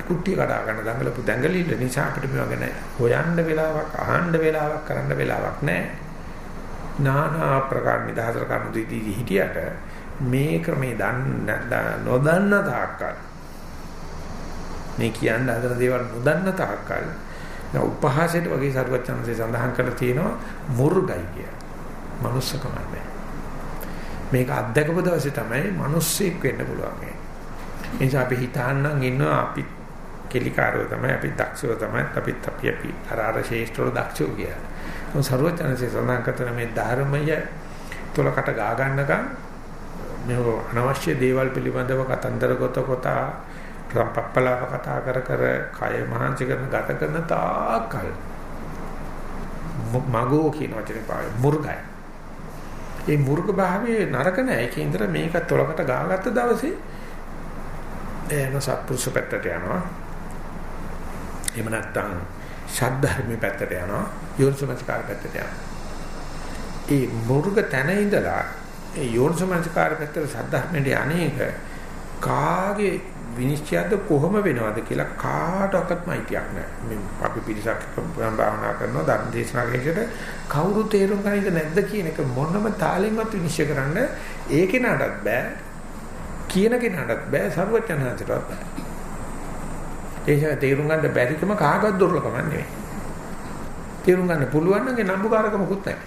Speaker 1: කුට්ටිය කඩා ගන්න දඟලපු දඟලිල්ල නිසා අපිට මේවා ගැන හොයන්න වෙලාවක්, අහන්න වෙලාවක්, කරන්න වෙලාවක් නැහැ. නානා ප්‍රකාර නිදහතර කරුණු දෙදී හිටියට මේ ක්‍රමේ දන්න නොදන්න තාක්කල් මේ කියන්න හදන දේවල් නොදන්න තාක්කල් උපහාසයට වගේ සරුවචනන්සේ සඳහන් කරලා තියෙනවා මුර්ගයි කිය. මනුස්සකම නැහැ. මේක අත්දකපු දවසේ තමයි මිනිස්සෙක් වෙන්න පුළුවන්. ඒ නිසා අපි හිතාන්නම් ඉන්නවා අපි කෙලිකාරව තමයි අපි දක්ෂව තමයි අපි අපි අපි අර අර ශේෂ්ඨව දක්ෂෝ කියලා. මොන සරුවචනන්සේ සඳහන් කරන මේ ධර්මය තුලකට ගා ගන්නකම් මේ අනවශ්‍ය දේවල් පිළිබඳව කතන්දර කොට කොටා පප්පලාව කතා කර කර කය මහන්සි කරන ගත කරන තාකල් මගෝ කියන වචනේ පාවෙ මුර්ගය. ඒ මුර්ග භාවයේ නරක නැහැ. ඒකේ ඉඳලා මේක තොලකට ගාගත්ත දවසේ එන සත්පුරුෂ පැත්තට යනවා. එහෙම නැත්නම් ශාද්ධර්මී පැත්තට යනවා. යෝනිසමස්කාර පැත්තට යනවා. ඒ මුර්ග තැන ඉඳලා ඒ යෝනිසමස්කාර පැත්තට ශාද්ධර්මයේ අනේක කාගේ විනිශ්චයද කොහොම වෙනවද කියලා කාටවත් අයිතියක් නැහැ. මේ අපි පිරිසක් භාවනා කරනවා ධර්ම දේශනා කරනකොට කවුරු තේරුම් ගන්නද නැද්ද කියන එක මොනම තාලෙන්වත් විනිශ්චය කරන්න ඒ කෙනාටත් බෑ. කියන කෙනාටත් බෑ සර්වඥාන්සටවත් බෑ. ඒක තේරුම් ගන්න බැරිකම කාගවත් දුර්ලභම නෙවෙයි. තේරුම් ගන්න පුළුවන් නම් ඒ නම්බුකාරකමකුත් නැහැ.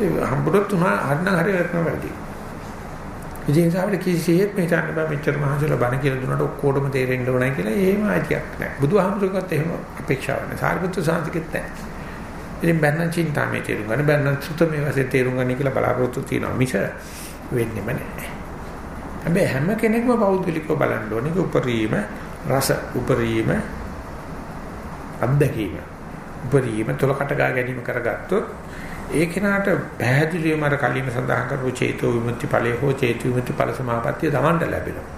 Speaker 1: ඒ හම්බුනොත් උනා හරිනම් හරිය වැටෙනවා වැඩි. ඉතින් ඒ නිසා අපිට කිසිසේත් මේ හිතන්න බෑ මෙච්චර මහන්සිලා බණ කියලා දුන්නාට ඔක්කොටම තේරෙන්න ඕනයි කියලා එහෙම ආයිතියක් නැහැ. බුදුහාමුදුරුවෝත් එහෙම අපේක්ෂාවක් නැහැ. සාරිපුත්‍ර සාන්තිකෙත් නැහැ. ඉතින් බැන්න චින්තාමේ තේරුම් ගන්න බැන්න සුතමේ වශයෙන් තේරුම් ගන්න කියලා බලාපොරොත්තු තියෙනවා මිස වෙන්නේම නැහැ. හැබැයි හැම කෙනෙක්ම පෞද්ගලිකව බලන්න ඕනේ උපරිම රස උපරිම අත්දැකීම උපරිම තොලකට ගා ගැනීම කරගත්තොත් ඒ කෙනාට පැහැදිලිවම අර කලින් සඳහන් කරපු චේතෝ විමුක්ති ඵලයේ හෝ චේතු විමුක්ති ඵල සමාපත්තිය දවන්න ලැබෙනවා.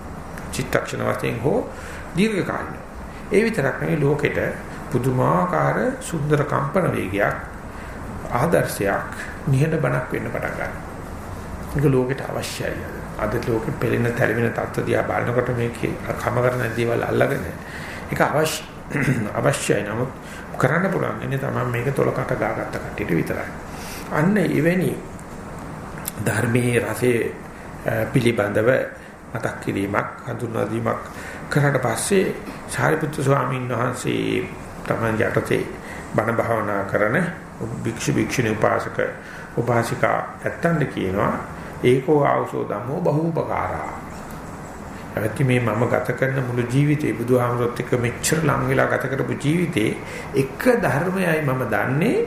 Speaker 1: චිත්තක්ෂණ වශයෙන් හෝ දීර්ඝ කාලින. ඒ විතරක් නෙවෙයි ලෝකෙට පුදුමාකාර සුන්දර කම්පන වේගයක් ආදර්ශයක් නිහඬ බණක් වෙන්න පටන් ගන්නවා. ඒක ලෝකෙට අවශ්‍යයි. අද ලෝකෙ පෙළෙන තැලෙන තත්ත්ව දිහා බලනකොට මේකේ කම කරන දේවල් අල්ලගෙන ඒක අවශ්‍ය අවශ්‍යයි. නමුත් කරන්න පුළුවන් ඉන්නේ තමයි මේක තොලකට ගාගත්ත කට්ටියට විතරයි. අන්න එවැනි ධර්මයේ රසයේ පිළිබඳව මතක් කිරීමක් හඳුන්වා දීමක් කරාට පස්සේ සාරිපුත්‍ර ස්වාමීන් වහන්සේ තමයි යටතේ බණ භාවනා කරන භික්ෂු භික්ෂුණී උපාසක උපාසිකා ඇත්තන්ට කියනවා ඒකෝ ආවසෝ ධම්මෝ බහූපකාරා. ඇත්තටම මේ මම ගත කරන මුළු ජීවිතේ බුදුහාමරොත් එක්ක මෙච්චර ලං වෙලා ගත කරපු ජීවිතේ එක ධර්මයයි මම දන්නේ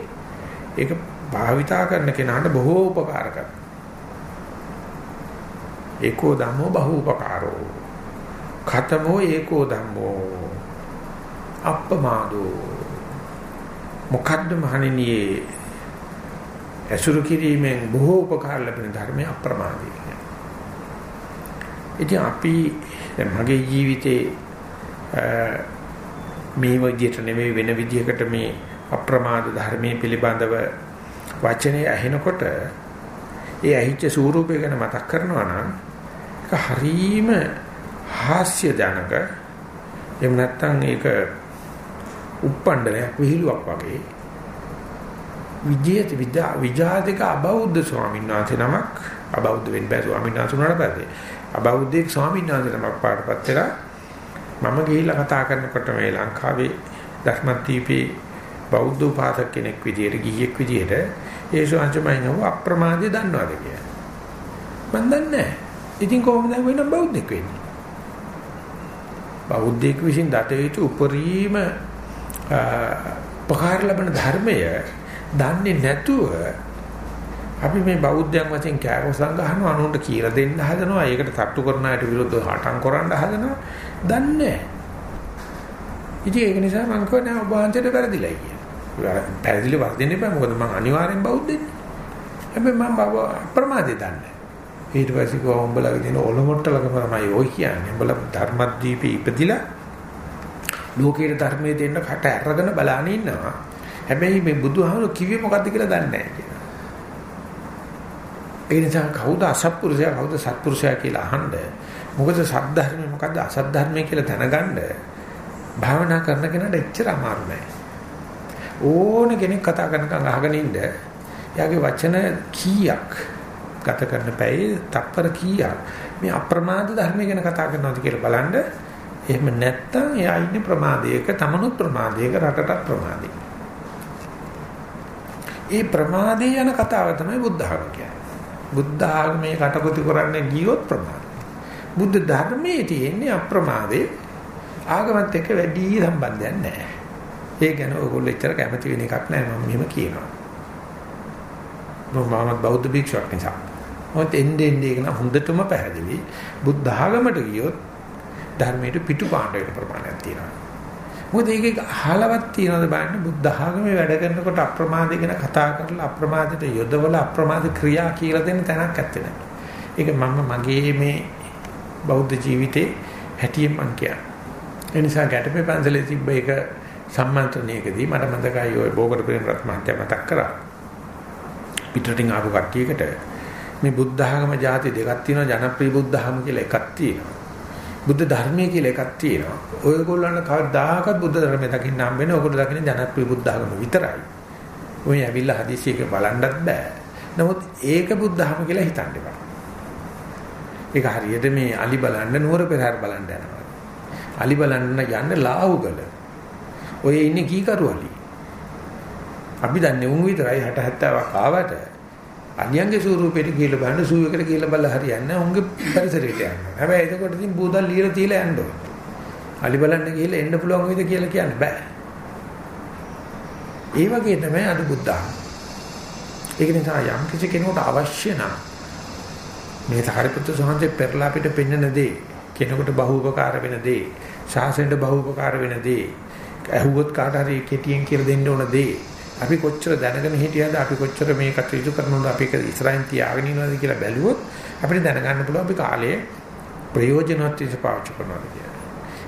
Speaker 1: ඒක භාවිතා කරන කෙනාට බොහෝ උපකාර කරනවා. ඒකෝ ධම්මෝ බහූපකාරෝ. ඛතමෝ ඒකෝ ධම්මෝ. අප්පමාදෝ. මොකද්ද මහණෙනි ඇසුරු කිරීමෙන් බොහෝ උපකාර ලැබෙන ධර්මය අප්‍රමාදී කියන්නේ. ඉතින් අපි දැන් මගේ ජීවිතේ මේ විදිහට නෙමෙයි වෙන විදිහකට මේ අප්‍රමාද ධර්මයේ පිළිබඳව වචනේ ඇහෙනකොට ඒ ඇහිච්ච ස්වරූපය ගැන මතක් කරනවා නම් ඒක හරීම හාස්‍ය ජනක එහෙම නැත්නම් ඒක උප්පණ්ඩනයක් විහිළුවක් වගේ විජේත විද්‍යා විජාතික අබෞද්ධ ස්වාමීන් වහන්සේ නමක්. අබෞද්ධ වෙන්න බෑ ස්වාමීන් වහන්සේ උනාට පස්සේ. අබෞද්ධෙක් ස්වාමීන් වහන්සේ නමක් පාඩපත් වෙලා මම ගිහිල්ලා කතා කරනකොට මේ ලංකාවේ ධර්මදීපේ බෞද්ධ උපාසක කෙනෙක් විදියට ගිහියෙක් විදියට ඒ ශාන්තිමයිනව අප්‍රමාදී දන්නවද කියලා. මම දන්නේ නැහැ. ඉතින් කොහොමද වෙන බෞද්ධෙක් වෙන්නේ? බෞද්ධෙක් විසින් දත යුතු උපරිම පකාර ලබන ධර්මය දන්නේ නැතුව අපි මේ බෞද්ධයන් වශයෙන් කෑකොසම් ගහනවා අනුන්ට කියලා දෙන්න හදනවා ඒකට තට්ටු කරන අයට විරුද්ධව හටන් කරන්න හදනවා දන්නේ ඉතින් ඒක නිසා මම කියන්නේ ඔබ වහන්සේට වැරදිලයි කියලා. පැහැදිලි වර්ධින්න එපා මොකද මම අනිවාර්යෙන් බෞද්ධෙන්නේ. හැබැයි මම බව ප්‍රමාදේ දන්නේ. ඊට පස්සේ කෝ උඹලගේ තියෙන ඔලොමොට්ටලකම තමයි ඔය කියන්නේ. උඹලා ධර්මදීපේ ඉපදිලා ලෝකයේ ධර්මයේ දෙන්න කට අරගෙන බලාන ඉන්නවා. හැබැයි මේ බුදුහාමුදුරු කිව්වේ මොකද්ද කියලා දන්නේ නැහැ කියලා. ඒ නිසා කවුද අසත්පුරුෂයා කවුද සත්පුරුෂයා කියලා අහන්න. මොකද සද්ධර්මය මොකද්ද අසද්ධර්මය කියලා දැනගන්න භාවනා කරන කෙනාට එච්චර අමාරු නෑ. ඕන කෙනෙක් කතා කරනකම් අහගෙන ඉන්න එයාගේ වචන කීයක් ගත කරන පැයේ තප්පර කීයක් මේ අප්‍රමාද ධර්මය ගැන කතා කරනවද කියලා බලන්න එහෙම නැත්තම් එයා ඉන්නේ ප්‍රමාදයක තමනුත් ප්‍රමාදයක රටටත් ප්‍රමාදයක ඒ ප්‍රමාදේ යන කතාව තමයි බුද්ධ ආගම කියන්නේ. බුද්ධ ආගමේ කටකොති කරන්නේ ගියොත් ප්‍රමාදයි. බුද්ධ ධර්මයේ තියෙන්නේ අප්‍රමාදේ ආගමත් එක්ක වැඩි සම්බන්ධයක් නැහැ. ඒ ගැන ඔයගොල්ලෝ එච්චර කැමති වෙන එකක් නැහැ මම මෙහෙම කියනවා. මම බෞද්ධ භික්ෂුවක් නිසා. මොකද එන්නේ එන්නේ ඒක නම් හොඳටම පැහැදිලි. බුද්ධ ආගමට ගියොත් ධර්මයට පිටුපාණ්ඩ වෙන ප්‍රමාණයක් තියෙනවා. මොකද ඒකේ අහලවත් තියනවද බලන්න බුද්ධ ආගමේ වැඩ කරනකොට අප්‍රමාදේ ගැන කතා කරලා අප්‍රමාදයට යොදවල අප්‍රමාද ක්‍රියා කියලා දෙන්න තැනක් ඇත්තේ නැහැ. ඒක මම මගේ මේ බෞද්ධ ජීවිතේ හැටියෙන් මං කියන්නේ. ඒ නිසා ගැටපේ පන්සලේ තිබ්බ එක සම්මන්ත්‍රණයකදී මට මතකයි ඔය බෝකට ප්‍රේමරත් මහත්තයා මතක් කරා. පිටරටින් ආපු කට්ටියකට මේ බුද්ධ ආගම જાති දෙකක් තියෙනවා ජනප්‍රිය බුද්ධ ආගම කියලා එකක් තියෙනවා. බුද්ධ ධර්මයේ කියලා එකක් තියෙනවා. ඔයගොල්ලන්ට කවදාකවත් බුද්ධ ධර්මය දකින්න හම්බ වෙන්නේ ඔයගොල්ලෝ දකින්නේ ජනප්‍රිය බුද්ධ ධර්ම විතරයි. ඔය ඇවිල්ලා හදිසියක බලන්නත් බෑ. නමුත් ඒක බුද්ධ ධර්ම කියලා හිතන්න එපා. ඒක හරියට මේ අලි බලන්න නුවර පෙරහැර බලන්න යනවා. අලි බලන්න යන්න ලාහුගල. ඔය ඉන්නේ කීකරු අලි. අපි දන්නේ උන් විතරයි 60 70ක් ආවට අනියන්ගේ ස්වරූපෙට කියලා බලන්න සූ එකට කියලා බලලා හරියන්නේ නැහැ. උන්ගේ පරිසරයට යන්න. හැබැයි එතකොට ඉතින් බූදල් ලියලා තියලා යන්න ඕන. අලි බලන්න ගිහලා එන්න පුළුවන් වේද කියලා කියන්න බෑ. ඒ වගේ තමයි අද බුද්ධා. ඒක නිසා යම් කිසි කෙනෙකුට අවශ්‍ය නම් මේ සාරිපුත්‍ර සෝහන්සේ පෙරලා පිට පෙන්වන දේ කෙනෙකුට බහූපකාර වෙන දේ ශාසනයට බහූපකාර වෙන දේ ඇහුවොත් කාට හරි කෙටියෙන් කියලා දෙන්න ඕන දේ අපි කොච්චර දැනගෙන හිටියද අපි කොච්චර මේ කටයුතු කරනවද අපි ඒක ඉස්සරහින් තියාගෙන ඉන්නවද කියලා බැලුවොත් අපිට දැනගන්න පුළුවන් අපි කාලයේ ප්‍රයෝජනවත් විදිහට පාවිච්චි කරනවද කියලා.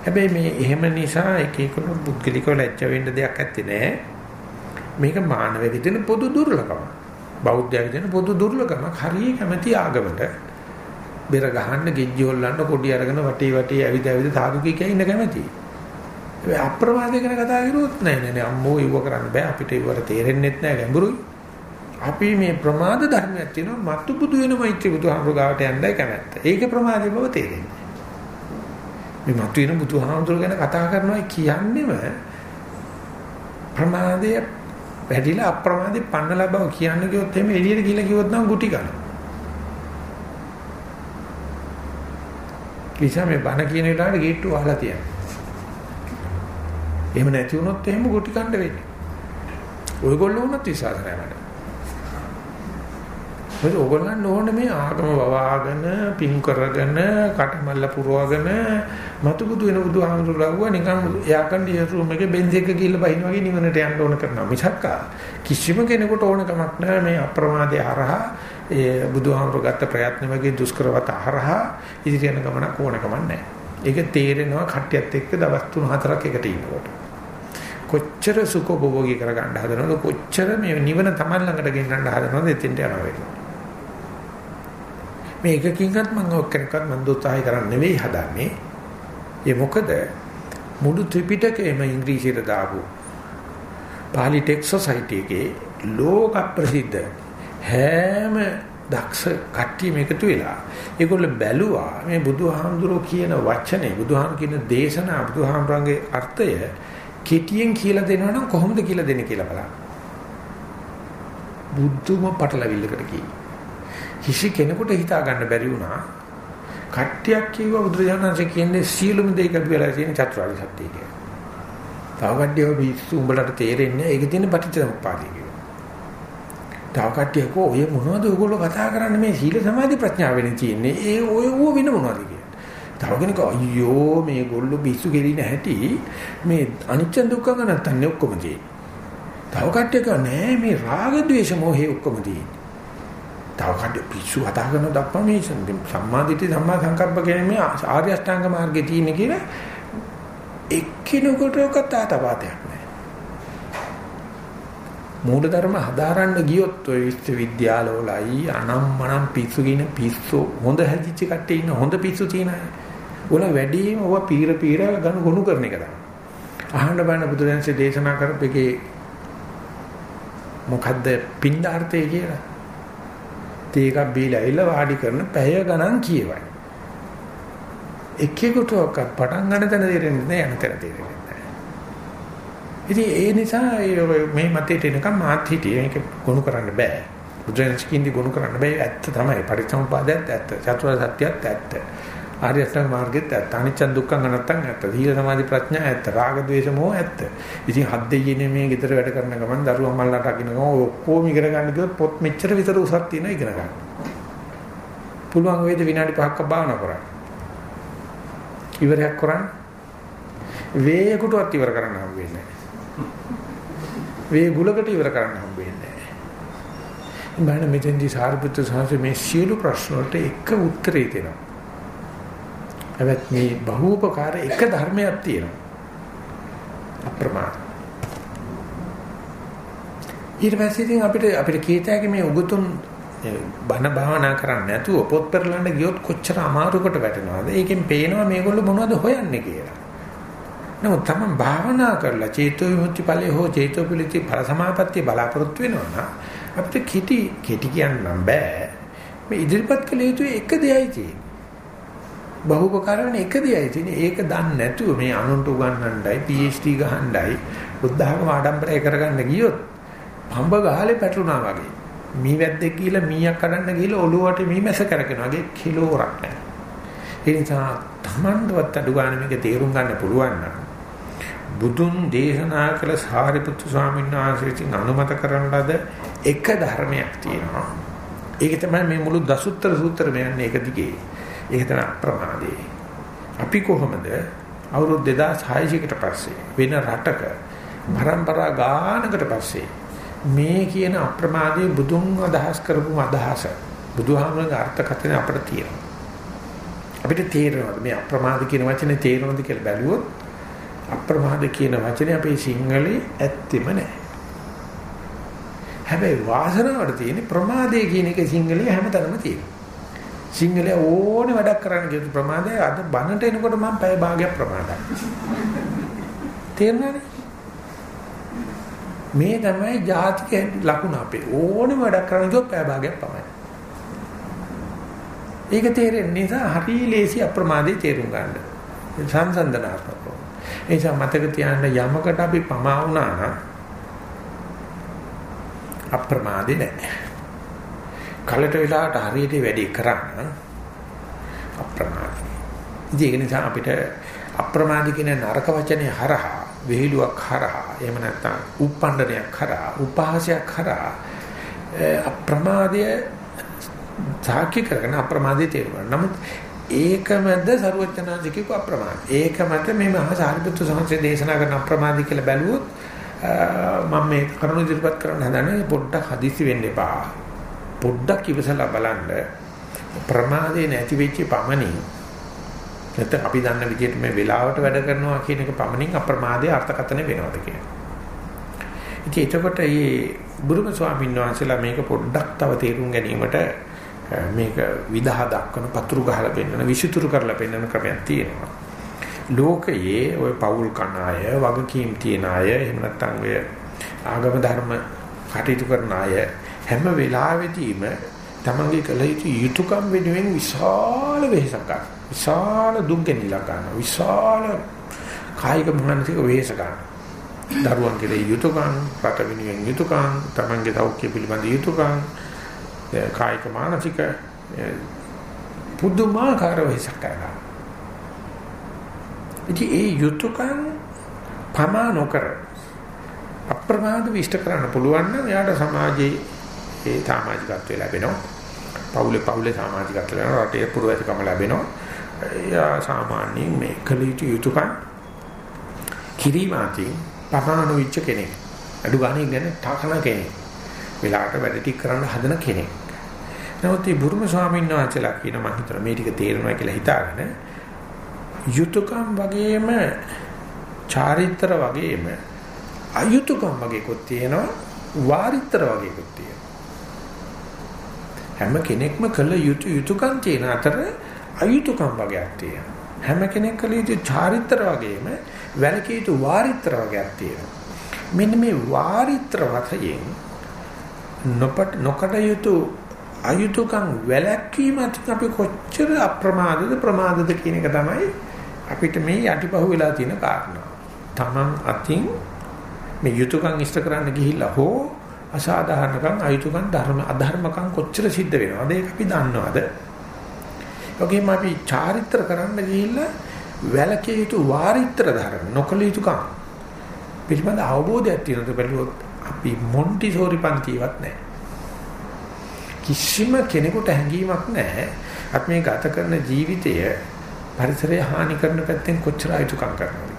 Speaker 1: හැබැයි මේ එහෙම නිසා එක එකන පුද්ගලිකව ලැජ්ජ වෙන්න දෙයක් ඇත්තේ නැහැ. මේක මානවයෙකුට දෙන පොදු දුර්ලභම. බෞද්ධයන්ගේ තියෙන පොදු දුර්ලභමක් හරිය කැමැති ආගමට බෙර ගහන්න ගෙජ්ජි හොල්ලන්න පොඩි අරගෙන වටේ වටේ ඇවිද ඇවිද සාදු කිය ඉන්න කැමැති. ඒ අප්‍රමාදේ ගැන කතා කරුවොත් නෑ නෑ නෑ අම්මෝ ඉව කරන්න බෑ අපිට ඉවර තේරෙන්නෙත් නෑ ගැඹුරුයි. අපි මේ ප්‍රමාද ධර්මයක් තියෙනවා මතු බුදු වෙන මෛත්‍රී බුදුහාමුදුර ගාවට යන්නයි කැමැත්ත. ඒක ප්‍රමාදේ බව තේරෙන්නේ. මේ මතු වෙන බුදුහාමුදුර ගැන කතා කරනවා කියන්නේම ප්‍රමාදය වැඩිලා අප්‍රමාදේ පන්නලා බව කියන්න කිව්වොත් එimhe එළියට ගිහලා කිව්වොත් නම් ගුටි ගන්නවා. නිසා මේ බණ කියන වෙලාවට ගේට්ටුව වහලා තියන්න. එහෙම නැති වුණොත් එහෙම ගුටි කණ්ඩ වෙන්නේ. ඔයගොල්ලෝ වුණත් විශ්වාස නැහැ මට. මොකද ඕගොල්ලන් ඕනේ මේ ආගම වවාගෙන පින් කරගෙන කටමල්ල පුරවගෙන මතු බුදු වෙන බුදුහාමුදුරුවෝ නිකන් එයා කන්ඩියර් රූම් එකේ බෙන්ස් එක ගිහිල්ලා බහින වගේ නිවනට යන්න ඕන කරනවා මිසක් කිසිම කෙනෙකුට ඕන කමක් නැහැ මේ අප්‍රමාදයේ හරහා ඒ බුදුහාමුදුරුවෝ ගත්ත ප්‍රයත්න වගේ දුෂ්කරවත හරහා ඉදිරි යන ගමනක් ඕන කමක් නැහැ ඒක තේරෙනවා කට්ටියත් එක්ක දවස් 3-4ක් එකට ඉන්නකොට කොච්චර සුඛෝපභෝගී කරගන්න හදනවද? කොච්චර මේ නිවන Taman ළඟට ගෙන්නන්න හදනවද? එතෙන්ට යනවා වෙනවා මේ එකකින්වත් මම ඔක්කනකත් මම දොස්සහයි කරන්න නෙවෙයි හදන්නේ. ඒ මොකද? මුළු ත්‍රිපිටකයම ඉංග්‍රීසියට දාපු පාලි ටෙක්ස් සොසයිටි එකේ ලෝක ප්‍රසිද්ධ හැම දක්ෂ කට්ටියම එකතු වෙලා ඒගොල්ලෝ බැලුවා මේ බුදුහාමුදුරුවෝ කියන වචනේ බුදුහාම කියන දේශනා බුදුහාමුදුරන්ගේ අර්ථය කෙටියෙන් කියලා දෙනවා නම් කොහොමද කියලා දෙන්නේ කියලා බලන්න. බුද්ධම පටලවිල්ලකට කියයි. කිසි කෙනෙකුට හිතා ගන්න බැරි වුණා. කට්ටියක් කිව්වා බුදුරජාණන්සේ කියන්නේ සීලුම දෙයක කියලා තියෙන චතුරාර්ය සත්‍ය කියලා. තව කට්ටියව පිස්සු උඹලට තේරෙන්නේ ඒක තියෙන පටිච්චසමුප්පාදේ කියලා. තව කට්ටියක ඔය මොනවද ඔයගොල්ලෝ කතා කරන්නේ මේ සීල සමාධි ප්‍රඥාව වෙන තියෙන්නේ. ඒ ඔය ඌ වෙන මොනවද කියලා. තව කෙනෙක් අයියෝ මේ ගොල්ලෝ පිස්සු කෙලින හැටි මේ අනිච්ච දුක්ඛ නැත්තන්නේ ඔක්කොම තියෙන්නේ. තව කට්ටියක නෑ මේ රාග ద్వේෂ මොහේ ඔක්කොම තියෙන්නේ. තව කඩ පිස්සු කතා කරන දක්වා මේ සම්මාදිට්ඨි සම්මා සංකප්ප කියන්නේ මේ ආර්ය අෂ්ටාංග මාර්ගයේ තියෙන කියලා එක්කිනෙකුටවත් තාතපාතයක් නැහැ. මූලධර්ම හදාරන්න ගියොත් ඔය විශ්වවිද්‍යාලවලයි අනම්මනම් පිස්සු කියන පිස්සු හොඳ හැදිච්ච කට්ටිය ඉන්න හොඳ පිස්සු තියෙන අය. ඔල වැඩිම ඔව පීර පීර ගනු ගොනු කරන එක තමයි. අහන්න බෑන බුදුරජාන්සේ දේශනා කරපේකේ මොකද්ද පින්ඩාර්ථය කියලා තේ එකක් බීලා ඇවිල්ලා වාඩි කරන පැය ගණන් කියවයි. එක්කෙකුට ඔක්ක පටන් ගන්න තැන තේරෙන්නේ නැහැ යන තැන තේරෙන්නේ නැහැ. ඉතින් ඒ නිසා මේ මතයට එනකම් මාත් හිටියේ මේක ගොනු කරන්න බෑ. බුදුරජාණන් ගොනු කරන්න බෑ ඇත්ත තමයි. පරිසම්පාදයත් ඇත්ත. චතුරාර්ය සත්‍යයත් ඇත්ත. ආර්ය අෂ්ටාංග මාර්ගෙත් ඇත්ත. අනිච්ච දුක්ඛ අනත්තං ඇත්ත. සීල සමාධි ප්‍රඥා ඇත්ත. රාග ద్వේෂ මොහ ඇත්ත. ඉතින් හත් දෙයියනේ මේ ගෙදර වැඩ කරන ගමන් දරුවා මල්ලාට අකින ගමන් ඔක්කොම ඉගෙන ගන්න කිව්වොත් පොත් මෙච්චර විතර උසක් තියෙනවා ඉගෙන ගන්න. පුළුවන් වේද විනාඩි 5ක් භාවනා කරන්න. ඉවරයක් කරන්න. වේයකටවත් ඉවර කරන්න හම්බ වෙන්නේ නැහැ. වේ ගුලකට ඉවර කරන්න හම්බ වෙන්නේ නැහැ. බලන්න මෙතෙන්දී සාරිපුත්‍ර සාංශ මේ සියලු ප්‍රශ්න වලට එක උත්තරේ දෙනවා. හැබැයි මේ බහූපකාර එක ධර්මයක් තියෙනවා. අප්‍රමාද. ඊට පස්සේ ඉතින් අපිට අපිට කීතයක මේ උගතුන් බණ භාවනා කරන්නේ නැතුව පොත් පෙරලන්න ගියොත් කොච්චර අමාරුකට වැටෙනවද? ඒකෙන් පේනවා මේගොල්ලෝ මොනවද හොයන්නේ කියලා. නමුත් තමන් භාවනා කරලා චේතෝ විමුක්ති ඵලයේ හෝ චේතෝ පිළිති ඵල සමාපත්තිය බලාපොරොත්තු වෙනවා නම් අපිට කිටි කිටි කියන්න බෑ. මේ ඉදිරිපත් කළ යුතු එක දෙයයි තියෙන්නේ. බහුපකාර වෙන එක දෙයයි තියෙන්නේ. ඒක දන්නේ නැතුව මේ අනුන්ට උගන්වන්නයි PhD ගහන්නයි බුද්ධ학ම ආඩම්බරය කරගන්න ගියොත් පඹ ගහලේ පැටලුණා වගේ. මී වැද්දෙක් කියලා මීයක් කඩන්න ගිහලා ඔළුවට මී මැස කරකිනවා වගේ කිලෝරක් නැහැ. ඒ නිසා තමන්වත් අඩු ගන්න මේක තේරුම් ගන්න පුළුවන් නම් බුදුන් දේශනා කළ සාරිපුත්තු ස්වාමීන් වහන්සේකින් අනුමත කරන ලද එක ධර්මයක් තියෙනවා. ඒක තමයි මේ මුළු දසුත්තර සූත්‍රය යන්නේ ඒක දිගේ. ඒක තමයි අප්‍රමාදේ. අපි කොහොමද අවුරුදු 2600කට පස්සේ වෙන රටක පරම්පරා ගානකට පස්සේ මේ කියන අප්‍රමාදයේ බුදුන් අදහස් කරපු අදහස බුදුහාමරගේ අර්ථකථනය අපිට තියෙනවා. අපිට තේරෙනවා මේ අප්‍රමාද කියන වචනේ තේරෙනවද කියලා බැලුවොත් අප්‍රමාද කියන වචනේ අපේ සිංහලේ ඇත්තෙම නැහැ. හැබැයි වාසනාවට තියෙන ප්‍රමාදය කියන එක සිංහලයේ හැමතැනම තියෙනවා. සිංහලයේ ඕනේ වැඩක් කරන්න කියන ප්‍රමාදය අද බනට එනකොට මම පැය භාගයක් ප්‍රමාදයි. තේරුණානේ? මේ තමයි ජාතික ලකුණ අපේ ඕනෙම වැඩක් කරන්න ගියොත් පැය භාගයක් පමණයි. ඒක තේරෙන්නේ නිසා හරි ලේසි අප්‍රමාදේ තේරුම් ගන්න. සංසන්දනාත්මකව. ඒ නිසා මතක තියාගන්න යමකට අපි පමා වුණා නම් අප්‍රමාදේ නැහැ. කලට වෙලාවට හරියට වැඩි කරන්න අප්‍රමාදී. ඉතින් ඒක නිසා අපිට අප්‍රමාදී කියන නරක වචනේ හරහා වෙහිලුවක් හරහා එහෙම නැත්නම් උප්පණ්ඩනයක් හරහා උපහාසයක් හරහා අප්‍රමාදය සාක්ෂි කරගෙන අප්‍රමාදයේ තේරුම් නමුත් ඒකමද ਸਰවඥාන්සිකේ අප්‍රමාද. ඒකමද මේ මහා සාරිපුත්‍ර සංඝසේ දේශනා කරන අප්‍රමාදී කියලා බැලුවොත් මම මේ කරුණු ඉදිරිපත් කරන්න හදන්නේ පොඩ්ඩක් හදිසි වෙන්න එපා. පොඩ්ඩක් ඉවසලා බලන්න ප්‍රමාදේ නැති වෙච්ච පමණින් නැත්නම් අපි දන්න විදිහට මේ වෙලාවට වැඩ කරනවා කියන එක පමණින් අප්‍රමාදයේ අර්ථකථන වෙනවද කියලා. ඉතින් එතකොට මේ බුදුම ස්වාමීන් වහන්සේලා මේක පොඩ්ඩක් තව තේරුම් ගැනීමට මේක විදහා දක්වන පතුරු ගහලා පෙන්නන විසුතුරු කරලා පෙන්නන ක්‍රමයක් තියෙනවා. ලෝකයේ ওই පෞල් කන අය, වගකීම් තියන අය, එහෙම නැත්නම් ඔය ආගම ධර්ම කටයුතු කරන අය හැම වෙලාවෙදීම තමන්ගේ කළ යුතු යුතුයකම් වෙනුවෙන් විශාල වෙහෙසක් ගන්න. විශාල දුක් ගෙනිලා ගන්න. විශාල කායික මානසික වෙහෙස ගන්න. දරුවන් කෙරෙහි යුතුයකම්, රට වෙනුවෙන් යුතුයකම්, තමන්ගේ සෞඛ්‍ය පිළිබඳ යුතුයකම් කායික මානසික පුදුමාකාර වෙහසක් කරනවා. ඉතින් ඒ යුතුයකම් පමා නොකර අප්‍රමාද විශ්ත කරන්න පුළුවන් නම් එයාට සමාජයේ ඒ සමාජිකත්වය ලැබෙනවා. පවුලේ පවුලේ සමාජිකත්වය ලැබෙනවා. රටේ පුරවැසිකම ලැබෙනවා. එයා සාමාන්‍යයෙන් මේ කළ යුතු යුතුයකම් කිරීමාතින් පමාන වෙච්ච කෙනෙක්. අඩු ගානේ ගැන තාකන කෙනෙක්. වෙලාවට වැඩ ටික කරන්න හදන කෙනෙක්. නමුත් මේ බුරුම ස්වාමීන් වහන්සේලා කියන මම හිතන මේ ටික තේරෙනවා කියලා හිතාගෙන යුතුයකම් වගේම චාරිත්‍ර වගේම අයුතුයකම් වගේකුත් තියෙනවා වාරිත්‍ර වගේකුත් තියෙනවා. හැම කෙනෙක්ම කළ යුතු යුතුයකම් තියෙන අතර අයුතුයකම් වගේක් තියෙනවා. හැම කෙනෙක් කළ යුතු චාරිත්‍ර වගේම වැලකී යුතු වාරිත්‍ර වගේක් තියෙනවා. මෙන්න මේ වාරිත්‍ර වතයෙන් නොපට නොකට යුතු අයුතුකම් වැළැක්වීමත් අපි කොච්චර අප්‍රමාදද ප්‍රමාදද කියන එක තමයි අපිට මේ යටිපහුව වෙලා තියෙන කාරණා. Taman අතින් මේ යුතුයකම් ඉෂ්ට කරන්න ගිහිල්ලා හෝ අසාධාරණකම් අයුතුයකම් ධර්ම අධර්මකම් කොච්චර සිද්ධ වෙනවද ඒක අපි දන්නවද? ඔකේම අපි චාරිත්‍ර කරන්න ගිහිල්ලා වැලකේ යුතු වාරිත්‍ර ධර්ම නොකල යුතුකම් පිළිබඳ අවබෝධයක් තියෙනද බැලුවොත් අපි මොන්ටිසෝරි පන්තිවත් නැහැ. කිසිම කෙනෙකුට හැඟීමක් නැහැ. අපි මේ ගත කරන ජීවිතය පරිසරය හානි කරන පැත්තෙන් කොච්චර අයිතුකම් කරනවද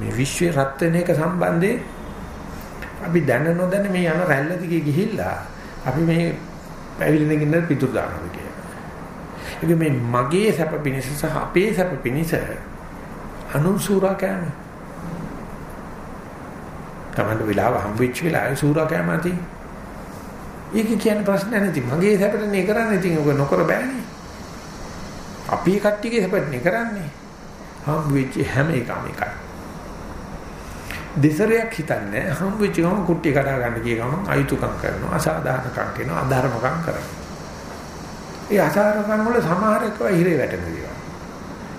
Speaker 1: මේ විශ්වයේ රත් වෙන එක සම්බන්ධයෙන් අපි දැන නොදැන මේ යන රැල්ල දිගේ ගිහිල්ලා අපි මේ පැවිලෙන ගින්න පිටුරු දානවා කියලා. ඒක මේ මගේ සැප පිණිස සහ අපේ සැප පිණිස අනුසූරා කෑම. තමන්ට වෙලාව හම්බෙච්ච වෙලාවේ සූරා කෑම ඇති. ඒක කියන්නේ ප්‍රශ්න නැති. මගේ සැපට නේ කරන්නේ. ඉතින් ඔක නොකර බෑනේ. අපි කට්ටියගේ සැපට නේ කරන්නේ. හම්බෙච්ච හැම එකම එකයි. දෙසරයක් හිතන්නේ හම්බෙච්ච ගමන් කුට්ටි කඩා ගන්න කිය ගමන් අයුතුකම් කරනවා. අසාධාරණකම් කරනවා. අධර්මකම් කරනවා. ඒ අසාධාරණකම් වල සමහර ඒවා හිරේ වැටෙනවා.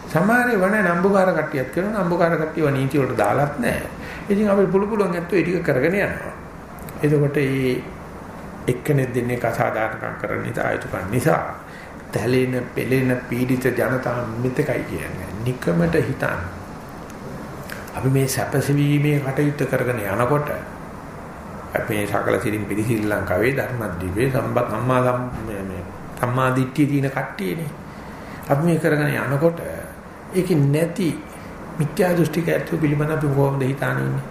Speaker 1: සමහරේ වනේ නම්බුකාර කට්ටියක් කරනවා. නම්බුකාර කට්ටියව නීති වලට දාලත් නැහැ. ඉතින් අපි පුළු පුළුවන් ඇත්තෝ ඒ ටික කරගෙන යනවා. එතකොට මේ එක්කෙනෙක් දෙන්නේ අසාධාරණකම් කරන නිසා අයතුකම් නිසා තැලෙන පෙලෙන පීඩිත ජනතාව මෙතකයි කියන්නේ. නිකමට හිතන්න. අපි මේ සැපසවීමේ කටයුත්ත කරගෙන යනකොට අපේ සකල සිරින් පිළි ශ්‍රී ලංකාවේ ධර්මද්වීපේ සම්බත් අම්මා මේ සම්මා දිට්ඨිය තියෙන කට්ටියනේ. අපි මේ කරගෙන යනකොට ඒකේ නැති මිත්‍යා දෘෂ්ටික ඇත්තෝ පිළිබඳ අපි කොහොමද හිතානේ ඉන්නේ?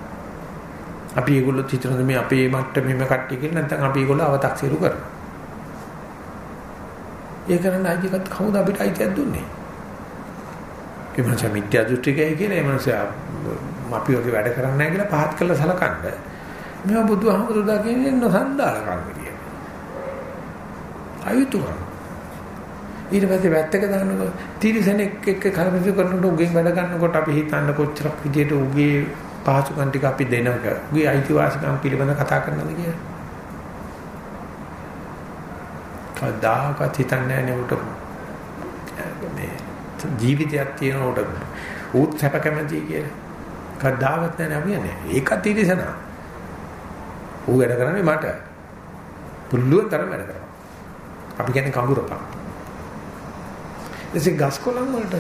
Speaker 1: අපි ඒගොල්ලෝ හිතනද මේ අපේ මට්ටමේම කට්ටිය කියලා නැත්නම් අපි ඒගොල්ලෝ අව탁සිරු කරනවා. ඒ කරන්න අයිතිකත් කවුද අපිට අයිතියක් දුන්නේ? ඒ මනස මිත්‍යා දෘෂ්ටිකයි කියලා ඒ මනස අපි වගේ වැඩ කරන්නේ නැහැ කියලා පහත් කළා සලකන්න. මේ බුදුහාමුදුරු දකින්නේ නොසන්ඩාල කර්ම කියන. අයුතුකම්. ඊට පස්සේ වැත්තක දානකොට තිරිසනෙක් එක්ක කල්පිත කරනකොට උගෙන් වැඩ ගන්නකොට අපි හිතන්න කොච්චරක් විදියට උගේ පහසුකම් ටික අපි දෙනවද? උගේ අයිතිවාසිකම් පිළිබඳ කතා කරනවද කියලා. කවදාකවත් හිතන්නේ නැහැ උට මේ ජීවිතයක් තියෙන උට ඌත් සැප කැමති කියලා. කවදාවත් නැහැ අපි යන්නේ. ඒකත් තිරිසනා. ඌ වැඩ කරන්නේ මට. පුළුවන් තරම් වැඩ කරනවා. අපි කියන්නේ කඹුරපා. එසේ ගස් කොළන් වලට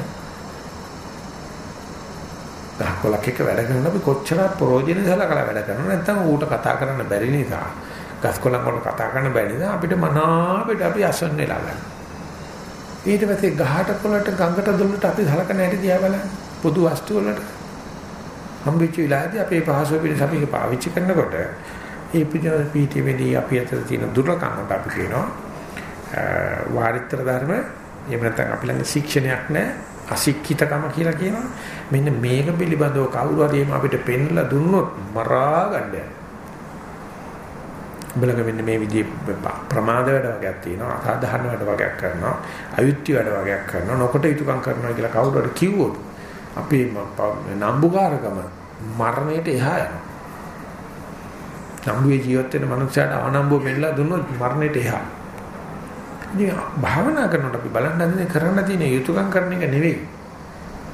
Speaker 1: ගස් කොළක් එක්ක වැඩ කරන අපි කොච්චර ප්‍රෝජන සලකලා වැඩ කරනවා නැත්නම් ඌට කතා කරන්න බැරි නිසා ගස් කොළන් වල කතා කරන්න බැරි නිසා අපිට මනාපට අපි අසන්න වෙලා ගන්න. ඊට පස්සේ ගහට කොළට ගඟට දුන්නට අපි සලකන හැටි දිහා බලන්න. පොදු වස්තු වලට. හම්බෙච්ච විලාදී අපේ පහසුව පිණිස අපි පාවිච්චි කරනකොට ඒ පිටේ පීටි වෙදී අපි අතර තියෙන දුර්ලභකමට අපි කියනවා වාරිත්‍ර ධර්ම. එහෙම නැත්නම් අපි ළඟ ශික්ෂණයක් නැහැ. අශික්ෂිතකම කියලා කියනවා. මෙන්න මේක පිළිබඳව කවුරු හරි අපිට පෙන්ලා දුන්නොත් මරා ගන්න. උඹලක මෙන්න මේ විදිහේ ප්‍රමාද වැඩ වගේක් තියෙනවා අසාධාරණ වැඩ වගේක් කරනවා අයුක්ති වැඩ වගේක් කරනවා නොකොට යුතුයකම් කරනවා කියලා කවුරු හරි කිව්වොත් අපේ නම්බුකාරකම මරණයට එහා යනවා නම්බුවේ ජීවත් වෙන මනුස්සයාට ආනම්බුව මෙල්ලා දුන්නොත් මරණයට එහා ඉතින් භාවනා කරනකොට අපි බලන්න හදන්නේ කරන්න තියෙන යුතුයකම් කරන එක නෙවෙයි.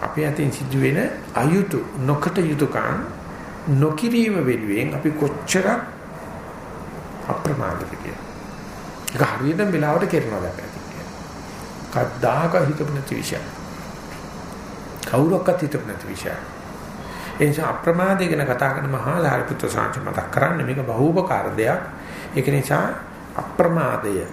Speaker 1: අපි අතින් සිද්ධ වෙන අයුතු නොකට යුතුයකම් නොකිරීම වෙනුවෙන් අපි කොච්චර අප්‍රමාදද කියලා. ඒක හරියටම වෙලාවට කරනවා දැක්කද කියලා. කද්දාක හිතපු නැති විෂය. කවුරක්වත් හිතපු නැති විෂය. ඒ නිසා අප්‍රමාදය ගැන කතා කරන මහා සාරිපුත්‍ර සාංශ මතක් කරන්නේ මේක බහූපකාර දෙයක්. ඒක නිසා අප්‍රමාදය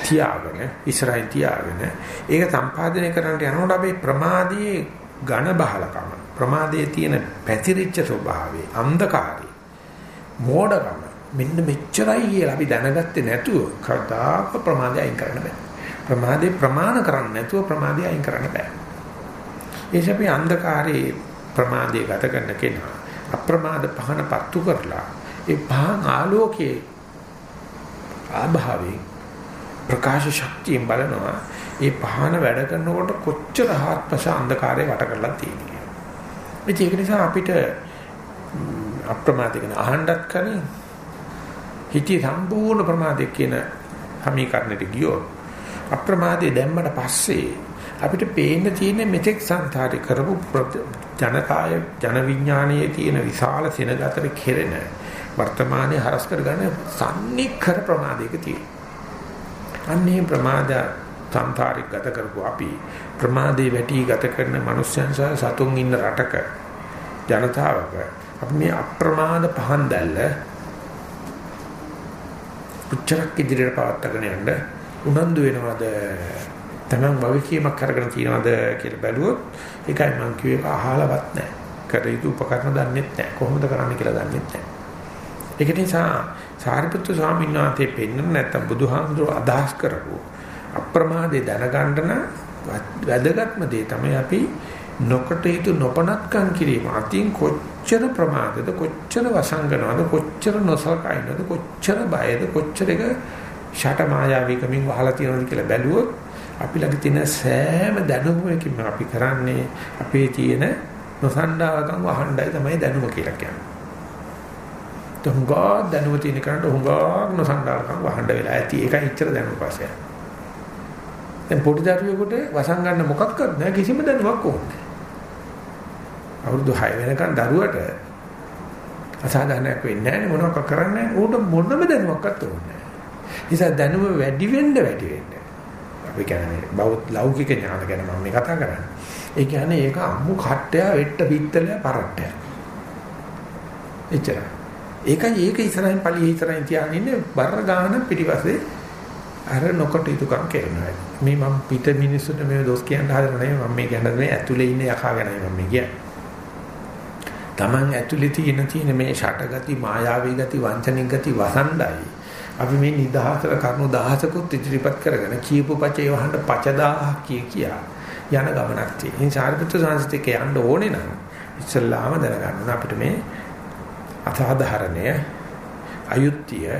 Speaker 1: තියාගෙන ඉස්සරහින් තියාගෙන ඒක සම්පාදනය කරන්නට යනකොට අපි ප්‍රමාදයේ ඝන බහලකම ප්‍රමාදයේ තියෙන පැතිරිච්ච ස්වභාවය අන්ධකාරය මෝඩකම මෙන්න මෙච්චරයි කියලා අපි දැනගත්තේ නැතුව කවදාක ප්‍රමාදය අයින් කරන්න බෑ ප්‍රමාදේ ප්‍රමාණ කරන්න නැතුව ප්‍රමාදය අයින් කරන්න බෑ ඒස අපි අන්ධකාරයේ ප්‍රමාදයේ ගත කරන කෙනා අප්‍රමාද පහන පත්තු කරලා ඒ පහන් ආලෝකයේ ආභාවයෙන් ප්‍රකාශ ශක්තියෙන් බලනවා ඒ පහන වැඩ කරනකොට කොච්චර හත්පස අන්ධකාරය වට කරලා තියෙන්නේ කියලා. ඒක නිසා අපිට අප්‍රමාදිකන අහන්නත් කලින් හිතේ සම්පූර්ණ ප්‍රමාදයක් කියන සමීකරණයට ගියොත් අප්‍රමාදයේ දැම්මට පස්සේ අපිට පේන්න තියෙන මෙතෙක් සංසාරේ කරපු ජනකාය ජන විඥානයේ තියෙන විශාල සෙනග අතර කෙරෙන වර්තමානයේ හරස් කරගන්න සම්නික්කර ප්‍රමාදයක තියෙනවා. අන්නේ ප්‍රමාද සංසාරික ගත කරපු අපි ප්‍රමාදේ වැටි ගත කරන මනුස්සයන් සහ සතුන් ඉන්න රටක ජනතාවක අපි මේ අප්‍රමාද පහන් දැල්ල උච්චරක් ඉදිරියට පවත්වාගෙන යන්න උනන්දු වෙනවද තමන් භවිකීමක් කරගෙන තියනවද කියලා බැලුවොත් ඒකයි මම කිව්වේ අහලවත් නැහැ. කර යුතු උපකරණ දන්නෙත් නැහැ. කොහොමද කරන්න කියලා දන්නෙත් නැහැ. ඒක නිසා සාරිපුත්තු ස්වාමීන් වහන්සේ පෙන්වන්න නැත්තම් බුදුහාමුදුරුවෝ අදහස් කරපු අප්‍රමාදේ දැනගන්න වැදගත්ම දේ තමයි අපි නොකට යුතු නොපනත්කම් කිරීම අතින් කොච්චර ප්‍රමාදද කොච්චර වසංගනවද කොච්චර නොසලකයිනද කොච්චර බයද කොච්චර එක ෂට මායාවිකමින් වහලා තියෙනවද කියලා බැලුවොත් අපි ළඟ තියෙන සෑම දැනුමකින්ම අපි කරන්නේ අපේ තියෙන නොසන්ඩාකම් වහණ්ඩයි තමයි දැනුම කියලා කියන්නේ හුඟා දැනුම තියෙන කෙනාට හුඟා නොසන්ඩාලකම් වහන්න වෙලා ඇති. ඒකයි ඉච්චර දැනුම පස්සේ. දැන් පොඩි දරුවෙකුට වසන් ගන්න මොකක්වත් නැහැ කිසිම දැනුමක් ඕනේ. අවුරුදු 6 වෙනකන් දරුවට අසාධාරණයක් වෙන්නේ නැහැ මොනවක් කරන්නේ ඌට මොනම දැනුමක්වත් ඕනේ නැහැ. නිසා දැනුම වැඩි වෙන්න වැඩි වෙන්න. අපි කියන්නේ බෞද්ධ ලෞකික ඥාන ගැන මම මේ කතා කරන්නේ. ඒ කියන්නේ ඒක අම්මු කට්ටය වෙට්ට පිත්තල පරට්ටය. එච්චරයි. ඒකයි ඒක ඉස්සරහින් පළිය ඉස්සරහින් තියාගෙන ඉන්නේ බර ගාන පිටිපස්සේ අර නොකොට යුතුයකම් කරනවා. මේ මම පිට මිනිස්සුන්ට මේ දොස් කියන්න හදන නෙමෙයි මම මේ කියන්නේ මේ ඇතුලේ ඉන්න යකා ගැනයි මම කියන්නේ. Taman ඇතුලේ තියෙන තියෙන මේ ෂටගති මායාවී ගති වංචනික ගති වසණ්ඩයි. අපි මේ නිදහසට කරුණු දහසකුත් ඉදිරිපත් කරගෙන කියපු පචේ වහන්න පච දාහක් කිය කියා යන ගමනක් තියෙනවා. ඉතින් සාරිපුත්‍ර සංස්කෘතික යන්න ඕනේ නම් ඉස්සල්ලාම දැනගන්න අපිට මේ අසාධාරණය අයුක්තිය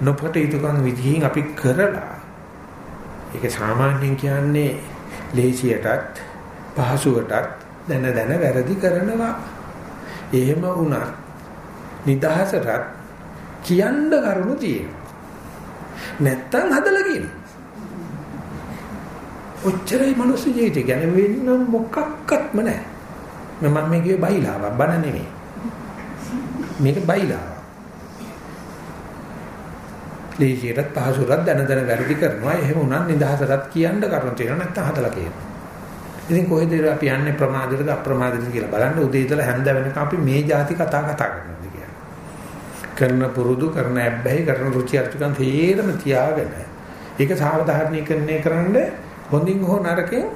Speaker 1: නොපට යුතුයකම් විදිහින් අපි කරලා ඒක සාමාන්‍යයෙන් කියන්නේ ලේසියටත් පහසුවටත් දැන දැන වැරදි කරනවා. එහෙම වුණත් නිදහසටත් කියන්න කරුණු තියෙනවා. නැත්තම් හදලා කියනවා. ඔච්චරයි මනුස්ස ජීවිතය ගැන වෙන මොකක්වත්ම නැහැ. මම මේ කියේ බයිලාවක් බන නෙමෙයි. මේක බයිලාවක්. ලේසියටත් පහසුරත් දැන දැන වැරදි කරනවා. එහෙම වුණත් නිදහසටත් කියන්න කරුණු තියෙනවා නැත්තම් හදලා කියනවා. ඉතින් කොහෙද අපි යන්නේ ප්‍රමාදයටද අප්‍රමාදයටද කියලා බලන්න උදේ ඉඳලා හැන්ද වෙනකම් අපි මේ જાති කතා කතා කරනවා කියන්නේ. කරන පුරුදු කරන ඇබ්බැහි කරන රුචි අරුචිකන් තේරම තියාගෙන ඒක සාධාරණීකරණය කරන්න හොඳින් හෝ නරකෙන්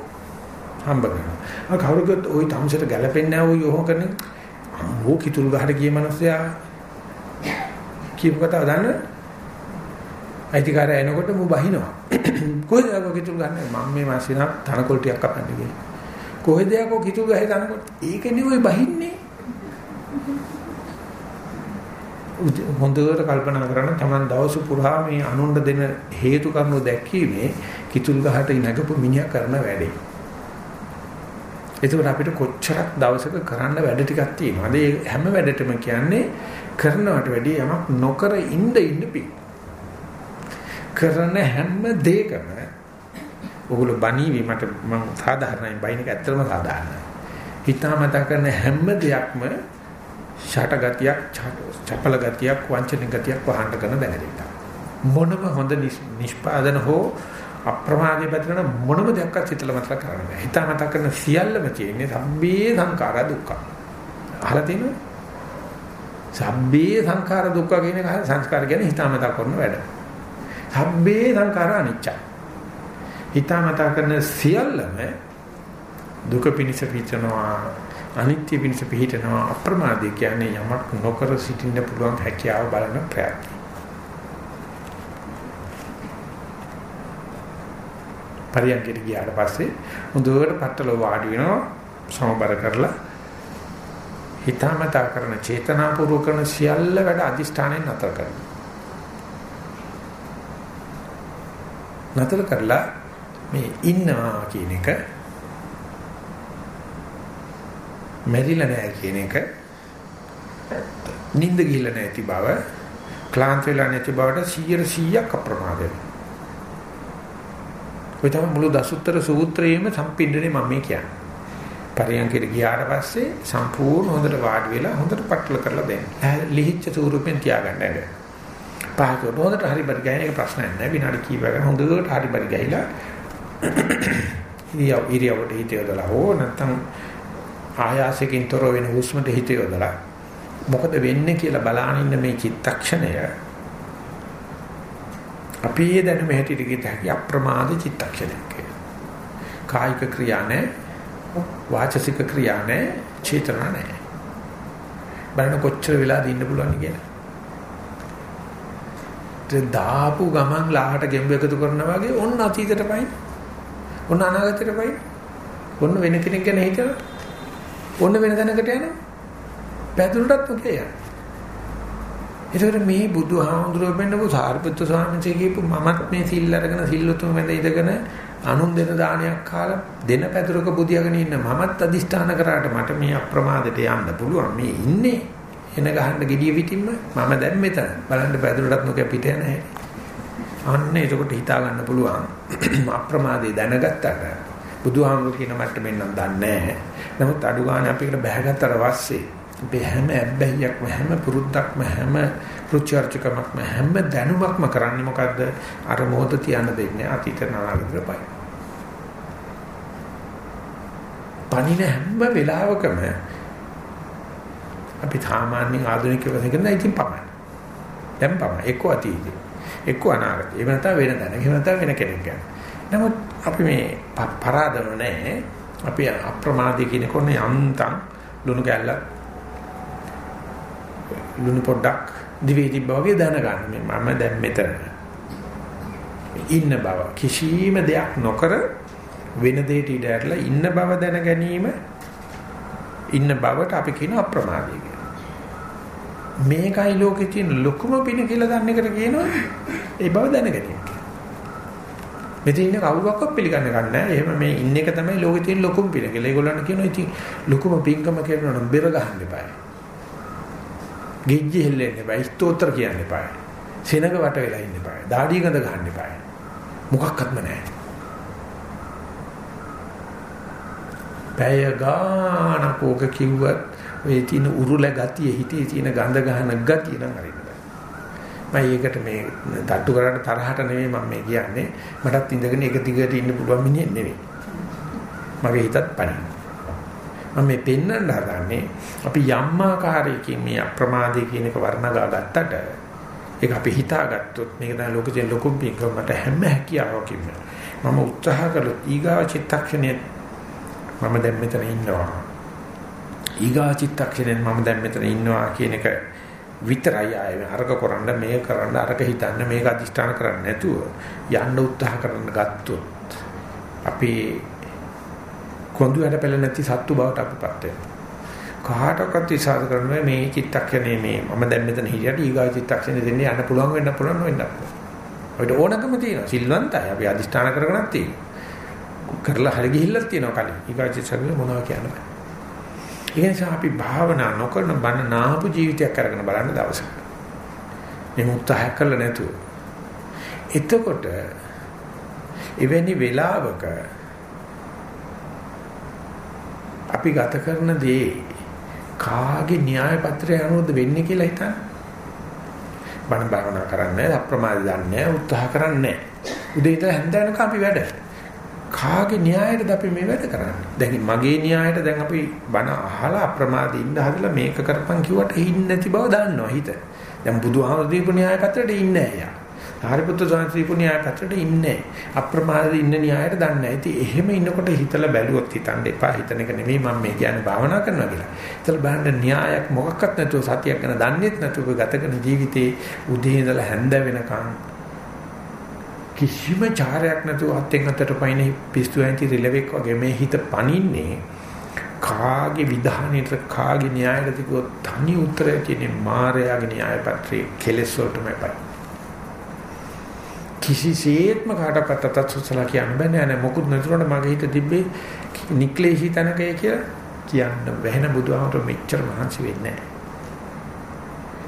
Speaker 1: හම්බ කරනවා. අර කවුරුකත් ওই තමුසෙට ගැලපෙන්නේ නැහැ ওই ඔහොම කරන්නේ. අම්මෝ කිතුල් ගහට ගිය මිනිස්සයා කීප කතාව දන්නවද? අයිතිකාරය එනකොට මු බහිනවා. කොහෙද යකෝ කිතුල් ගන්න? මම මේ මාසින තනකොළ ටිකක් කපන්න ගියේ. කොහෙද යකෝ කිතුල් ගහේ තනකොළ? ඒකනේ ওই බහින්නේ. හොඳට කල්පනා කරන්න තමන් දවස පුරා මේ අනුණ්ඩ දෙන හේතු කරුණු දැක්කීමේ කිතුල් ගහට ඉනගපු මිනිහා කරන වැඩේ. ඒකෝට අපිට කොච්චරක් දවසක කරන්න වැඩ ටිකක් තියෙනවද? ඒ හැම වැඩටම කියන්නේ කරනවට වැඩිය යමක් නොකර ඉන්න ඉන්න පිට. කරන හැම දෙයකම ඔගොල්ලෝ බණීවි මට මම සාධාරණයි බයින් එක ඇත්තටම සාධාරණයි. හිතාමතා කරන හැම දෙයක්ම ෂට ගතියක්, චපල ගතියක්, වංචනික ගතියක් වහන්න කරන දැනෙන්න. මොනම හොඳ නිෂ්පාදන හෝ අප්‍රමාදී පැතිරෙන මොනම දෙයක්වත් හිතලා මතලා කරන්න බෑ. හිතාමතා කරන සියල්ලම තියෙන්නේ සම්බේ සංඛාර දුක්ඛ. අහලා තියෙනවද? සම්බේ සංඛාර දුක්ඛ කියන එක සංස්කාර කියන්නේ හිතාමතා කරන වැඩ. සබ්බේ සංඛාර අනිච්චයි. හිතාමතා කරන සියල්ලම දුක පිනිස පිටනවා අනිත්‍ය පිනිස පිටනවා අප්‍රමාදී කියන්නේ යමක් නොකර සිටින්න පුළුවන් හැකියාව බලන ප්‍රයත්න. පරියන්කට ගියාට පස්සේ හොඳට පట్టල වාඩි වෙනවා සමබර කරලා හිතාමතා කරන චේතනාපූර්වක කරන සියල්ල වැඩ අදිෂ්ඨානයෙන් නතර කරනවා. නතර කරලා මේ ඉන්නවා කියන එක මෙරිලා නැහැ කියන එක නිින්ද ගිහිල්ලා නැති බව ක්ලාන්ත වෙලා නැති බවට 100%ක් අප්‍රමාදයි. ඔය තමයි මුළු දසුත්තර සූත්‍රයේම සම්පින්දනේ මම මේ කියන්නේ. පරියන්කයට ගියාට පස්සේ සම්පූර්ණ හොඳට වාඩි වෙලා හොඳට පටල කරලා දෙන්න. ලිහිච්ච ස්වරූපෙන් තියාගන්න ඇඟ. පහකට හොඳට හරි බරි ගහන එක ප්‍රශ්නයක් නෑ. විනාඩි කීපයකට හොඳට හරි බරි ගහලා ඉරියව් ඉරියවට හිත යොදලා හෝ නැත්නම් ආයාසකින් තොර වෙන හුස්මට හිත යොදලා මොකද වෙන්නේ කියලා බලාගෙන ඉන්න මේ චිත්තක්ෂණය අපි දැනුම හැටියට කිත හැකි අප්‍රමාද චිත්තක්ෂණයක් කායික ක්‍රියා නැහැ වාචසික ක්‍රියා නැහැ චේතනා නැහැ බලන්න කොච්චර වෙලාද ඉන්න පුළුවන් කියලා. දාපු ගමන් ලාහට ගෙම්බ එකතු කරනවා වගේ ඔන්න අතීතයට පයින්. ඔන්න අනාගතයට පයින්. ඔන්න වෙන කෙනෙක් ගැන හිතලා ඔන්න වෙන දැනකට යනවා. පැදුරටත් මොකේ යනවා. ඒතර මේ බුදුහාමුදුරුවෝ වෙන්නකෝ සාරිපුත්‍ර ස්වාමීන් වහන්සේ කියපු මමත් මේ සිල් අරගෙන සිල්ලුතුම මැද ඉඳගෙන අනුන් දෙන දානයක් කාලා දෙන පැදුරක බුදියාගෙන ඉන්න මමත් අදිෂ්ඨාන කරාට මට මේ අප්‍රමාදයට යන්න පුළුවන් මේ ඉන්නේ එන ගහන්න gediya පිටින්ම මම දැන් මෙතන බලන්න පැදුරටත් නොකිය පිට යන හැටි. අන්න එතකොට හිතා ගන්න පුළුවන් අප්‍රමාදේ දැනගත්තට බුදුහාමුදුරු කියන මට්ටමින් නම් දන්නේ නැහැ. නමුත් අඩු ගන්න අපිට බැහැගත්තට පස්සේ අපි හැම අබ්බැහියක්ම හැම පුරුද්දක්ම හැම රුචර්චකමක්ම හැම දැනුමක්ම කරන්නේ මොකද්ද? අර මොහොත තියන්න දෙන්නේ අතීත නාගතට පයි. පණින හැම වෙලාවකම අපි සාමාන්‍යයෙන් ආධුනිකව කියන ඉතින් පමණයි. දැන් පමණ එක්ක අතීතේ. එක්ක අනාගතේ. එහෙම නැත්නම් වෙන තැන. එහෙම නැත්නම් වෙන කෙනෙක් ගැන. නමුත් අපි මේ පරාදම නැහැ. අපි අප්‍රමාදී කියන කොනේ යන්තම් ලුණු කැල්ල ලුණු පොඩ්ඩක් දිවේ තිබ්බ වගේ දැනගන්න මේ මම දැන් මෙතන ඉන්න බව කිසිම දෙයක් නොකර වෙන දෙයකට ඉඩ ඇරලා ඉන්න බව දැන ගැනීම ඉන්න බවට අපි කියන අප්‍රමාදී කියලා. මේකයි ලෝකේ තියෙන ලොකුම පින කියලා දන්න එකට කියනවා ඒ බව දැනගැනීම. මෙතන ඉන්න කවුරක්වත් පිළිගන්න ගන්න නැහැ. එහෙම මේ ඉන්න එක තමයි ලෝකේ තියෙන ලොකුම පින කියලා. ඒගොල්ලන් කියනවා ඉතින් ලොකුම පින්කම කරනවා නම් බෙර ගහන්න එපායි. ගිජ්ජි හෙල්ලෙන්න එපායි. ස්තෝත්‍ර කියන්න එපායි. සෙනග වට වෙලා ඉන්න එපායි. දාඩිය ගඳ ගන්න එපායි. මොකක්වත්ම නැහැ. පැය ගානක් ඕක කිව්වත් ඔය තියෙන උරුල ගතිය හිතේ තියෙන ගඳ ගහන ගතිය නම් හරියට මම ඒකට මේ තට්ටු කරාට තරහට නෙමෙයි මම මේ කියන්නේ. මටත් ඉඳගෙන එක දිගට ඉන්න පුළුවන් මිනිහෙක් නෙමෙයි. මගේ හිතත් පණි මම මේ පෙන්වන්න හදන්නේ අපි යම් ආකාරයකින් මේ අප්‍රමාදයේ කියන එක වර්ණගා ගත්තට ඒක අපි හිතාගත්තොත් මේක තමයි ලෝකයේ ලොකුම පින්කම. මට හැම හැකියාවකින්ම මම උත්සාහ කළොත් ඊගා චිත්තක්ෂණයේ මම දැන් මෙතන ඉන්නවා. ඊගා චිත්තක්ෂණයෙන් මම දැන් මෙතන ඉන්නවා කියන එක විතරයි ආයේ අරක කරන්න මේක කරන්න අරක හිතන්න මේක අදිෂ්ඨාන කරන්න නැතුව යන්න උත්සාහ කරන්න ගත්තොත් අපි කොඳු වැඩ පෙළ නැති සත්තු බවට අපිපත් වෙනවා. කාටවත් විශ්වාස කරන්නේ මේ චිත්තක්ෂණේ මේ මම දැන් මෙතන හිටියට ඊගා චිත්තක්ෂණේ දෙන්නේ යන්න පුළුවන් වෙන්න පුළුවන් වෙන්න පුළුවන්. ඔයිට ඕනකම තියෙනවා. සිල්වන්තයි. අපි අදිෂ්ඨාන කරගෙනත් තියෙනවා. කරලා හරි ගිහිල්ලක් තියෙනවා කලින්. ඊගාචිසගල මොනවා කියන්න බෑ. ඒ නිසා අපි භාවනා නොකරන බණ නාපු ජීවිතයක් අරගෙන බලන්න දවසක්. මේ මුත්තහ කළ නැතුව. එතකොට එවැනි වෙලාවක අපි ගත කරන දේ කාගේ න්‍යාය පත්‍රය අනුවද වෙන්නේ කියලා හිතන්න. බණ භාවනා කරන්නේ අප්‍රමාද දන්නේ උත්සාහ කරන්නේ. උදේ ඉඳලා හැන්ද වෙනකම් අපි වැඩ. කාගේ න්‍යායයටද අපි මේ වැඩ කරන්නේ? දැන් මගේ න්‍යායයට දැන් අපි බණ අහලා අප්‍රමාදී ඉන්න හදලා මේක කරපන් කිව්වට ඉන්නේ නැති බව දන්නවා හිත. දැන් බුදුහාමුදුරු දීපු න්‍යාය පත්‍රයට ඉන්නේ නැහැ යා. සාරිපුත්‍ර ස්වාමීන් දීපු න්‍යාය පත්‍රයට ඉන්නේ අප්‍රමාදී ඉන්න න්‍යායයට දන්නේ නැහැ. ඉතින් එහෙම ඉන්නකොට හිතලා බැලුවොත් හිතන්න එපා. හිතන එක නෙමෙයි මම මේ කියන්නේ භාවනා කරනවා කියලා. ඒතර බලන්න න්‍යායක් මොකක්වත් නැතුව සතියක් ගැන දන්නේත් නැතුව ගත කරන ජීවිතේ උදේ ඉඳලා හැන්ද වෙනකන් කිසිම චාරයක් නැතුව අත්ෙන් අතට පයින් පිස්සු ඇන්ති රිලෙවෙක් වගේ මේ හිත පනින්නේ කාගේ විධානයට කාගේ න්‍යායයට කිව්වොත් තනි උත්තරය තියෙන්නේ මායාවේ න්‍යාය පත්‍රයේ කෙලෙස් වලටමයි පයි. කිසිසේත්ම කාටවත් තත්සුසලා කියන්න බෑ නෑ නෑ මොකුත් නැතුනට මගේ හිත තිබ්බේ නික්ලේශී තනකය කියලා කියන්න බැහැ බුදුහාමර මෙච්චර මහන්සි වෙන්නේ නෑ.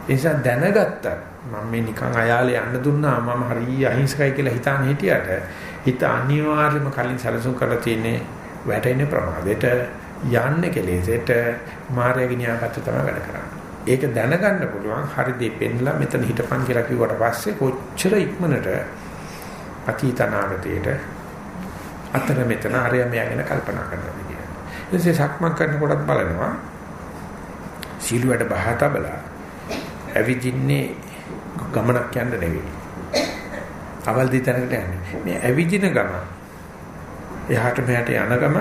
Speaker 1: ඒ නිසා දැනගත්තා මම මේ නිකන් අයාලේ යන්න දුන්නා මම හරි අහිංසකයි කියලා හිතාන හිටියට හිත අනිවාර්යයෙන්ම කලින් සැලසුම් කරලා තියෙන්නේ වැටෙන ප්‍රමාදයට යන්නේ කෙලෙසට මායාවේ න්‍යායපත්‍ය තමයි වැඩ කරන්නේ. ඒක දැනගන්න පුළුවන් හරි දේ පෙන්ලා මෙතන හිටපන් කියලා කිව්වට පස්සේ කොච්චර ඉක්මනට අතීතනාගතයට අතර මෙතන ආරය මෙයගෙන කල්පනා කරනවා කියන්නේ. ඊටසේ සක්මන් කරනකොටත් බලනවා සීලුවට බහතබලා ඇවිදින්නේ ගමනක් යන්න නෙවෙයි. අවල් දී තැනකට යන්නේ. මේ ඇවිදින ගම එහාට මෙහාට යන ගම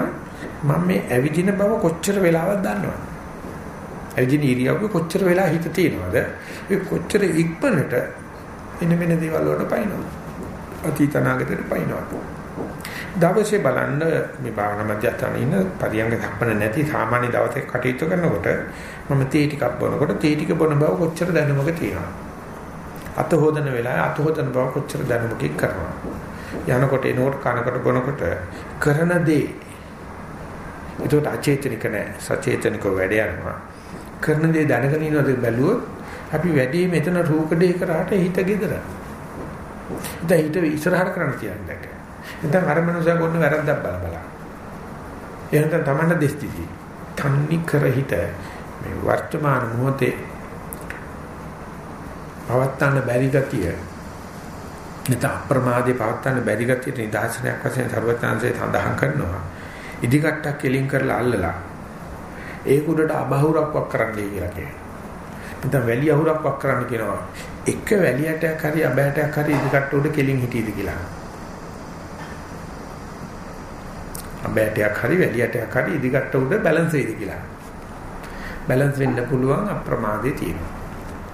Speaker 1: මම මේ ඇවිදින බව කොච්චර වෙලාවක් දන්නවද? ඇවිදින ඉරියව්ව කොච්චර වෙලා හිත තියෙනවද? ඒ කොච්චර ඉක්මනට එන මෙන්න දේවල් වලට පයින්නවා. අතීත අනාගතයට පයින්නවා. දවසේ බලන්න මේ භාවනා මධ්‍යස්ථානයේ ඉන්න පරියංග ධක්මන නැති සාමාන්‍ය දවසේ කටයුතු කරනකොට මම තේ ටිකක් බොනකොට තේ ටික බොන බව කොච්චර දැනුමක තියෙනවා. අත හොදන වෙලාවේ අත හොදන බව කොච්චර දැනුමකින් කරනවා. යනකොට එනකොට කනකොට බොනකොට කරන දේ ඒකට අචේතනික නැහැ සචේතනිකව වැඩ යනවා. කරන දේ දැනගෙන ඉන්නවද බැලුවොත් අපි වැඩි මෙතන රූකඩේ කරාට හිත gedara. දැන් හිත ඉස්සරහට කරන්න තියන්නේ නැහැ. නැත්නම් අර මනුස්සයා ගොන්න වැරද්දක් බල බල. එහෙනම් තමන්න දෙස්තිති. තන්නි කර හිත මේ වර්තමාන මොහොතේ පවත්තන්න බැරි ගතිය නැත්නම් අප්‍රමාදේ පවත්තන්න බැරි ගතිය නිදාසනයක් වශයෙන් ਸਰවඥාන්සේ සඳහන් කරනවා. ඉදිකට්ටක් කෙලින් කරලා අල්ලලා ඒක උඩට අබහුරක් වක් කරන්නයි කියලා කියනවා. නැත්නම් වැලිය අහුරක් වක් කරන්න කියනවා. එක වැලියටයක් හරි අබෑටයක් හරි ඉදිකට්ට උඩ කෙලින් හිටීද කියලා. අබෑටයක් හරි වැලියටයක් හරි ඉදිකට්ට උඩ බැලන්ස් වෙයිද කියලා. බැලන්ස් වෙන්න පුළුවන් අප්‍රමාදේ තියෙනවා.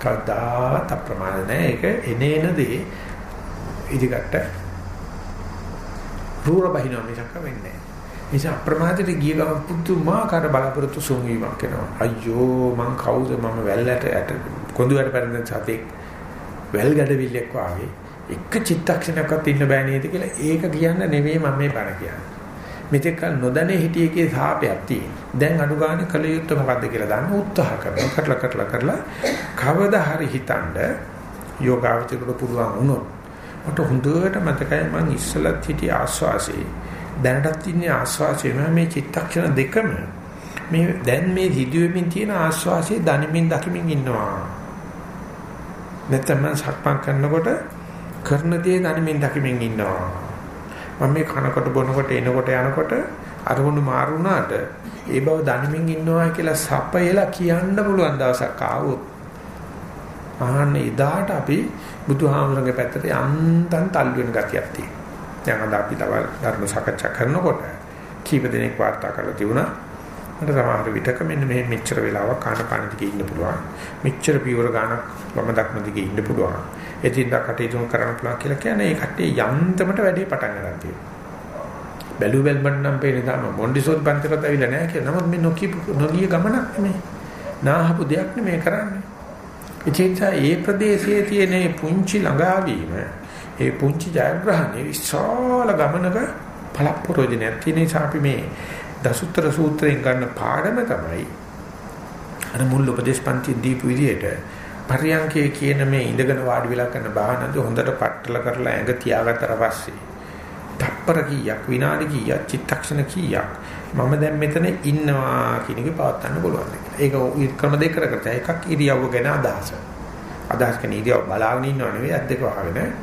Speaker 1: කවදාවත් අප්‍රමාද නැහැ. ඒක එනේන දේ ඉදිකට රූර බහිනවා මිසක වෙන්නේ නැහැ. නිසා අප්‍රමාදයට ගිය ගමන් පුදුමාකාර බලාපොරොත්තු සුන්වීමක් එනවා. අයියෝ මං කවුද මම වැල්ලට යට කොඳුයට පැරෙන සතෙක් වැල් ගැඩවිල්ලක් වාගේ එක චිත්තක්ෂණයක්වත් ඉන්න බෑ නේද කියලා ඒක කියන්න නෙවෙයි මම මේ බණ කියන්නේ. මෙතෙක් කල නොදැනේ හිටියේකේ සාපයක් තියෙන. දැන් අඩු ගානේ කල යුත්තේ මොකද්ද කියලා දන්න උත්සාහ කරනවා. කරලා කරලා කරලා කවදා හරි හිතනද යෝගාවචරයට පුළුවන් වුණොත් මට හොඳට මතකයි මං ඉස්සලත් හිටිය ආස්වාසේ දැනටත් ඉන්නේ ආස්වාසේ මේ චිත්තක්ෂණ දෙකම මේ දැන් මේ හිදුවෙමින් තියෙන ආස්වාසේ දනිමින් දකිමින් ඉන්නවා. නැත්නම් මං සක්මන් කරනකොට කරන දේ දනිමින් දකිමින් ඉන්නවා. මම මේ කනකොට බොනකොට එනකොට යනකොට අරමුණු මාරු වුණාට ඒ බව දනිමින් ඉන්නවා කියලා සපයලා කියන්න පුළුවන් දවසක් ආවොත් අහන්න එදාට අපි බුදුහාමුදුරගේ පැත්තට යන්තම් තල්ලු වෙන ගතියක් තියෙනවා. දැන් අද අපි තව ධර්ම සාකච්ඡා කරනකොට කීප දෙනෙක් වාර්තා කරලා තිබුණා. මට සමහර විටක මෙන්න මේ මෙච්චර වෙලාවක් කාණ පාන දිගේ ඉන්න පුළුවන්. මෙච්චර පියවර ගානක් වම දක්ම දිගේ ඉන්න පුළුවන්. එදින්දා කටයුතු කරන්න පුළුවන් කියලා කියන්නේ ඒ කට්ටිය යන්තමට වැඩේ පටන් ගන්න තියෙනවා. බැලු බැලමන් නම් පේන්නේ තාම මොන්ඩිසෝරි පන්තිරට ඇවිල්ලා නැහැ කියලා. නමුත් මේ නොකී නොගිය ගමනක් නෙමෙයි. නාහපු දෙයක් නෙමෙයි කරන්නේ. ඒ ප්‍රදේශයේ තියෙන පුංචි ළඟාවීම ඒ පුංචි ජයග්‍රහණය විශාල ගමනක පළප්‍රෝජනයක් තියෙන නිසා අපි මේ දසුත්‍ර සූත්‍රයෙන් ගන්න පාඩම තමයි අර මුල් උපදේශ පන්ති දීපු විදිහට පරියංකේ කියන මේ ඉඳගෙන වාඩි වෙලා කරන භාවනාවද හොඳට පట్టල කරලා ඇඟ තියාගත්තට පස්සේ තප්පර කීයක් විනාඩි කීයක් චිත්තක්ෂණ කීයක් මම දැන් මෙතන ඉන්නවා කියන එක පවත්වන්න පුළුවන්. ඒක ක්‍රම දෙකකට කරලා එකක් ඉරියව්ව ගැන අදහස. අදහස් කියන ඉරියව් බලාගෙන ඉන්නව නෙවෙයි අත් දෙක වහගෙන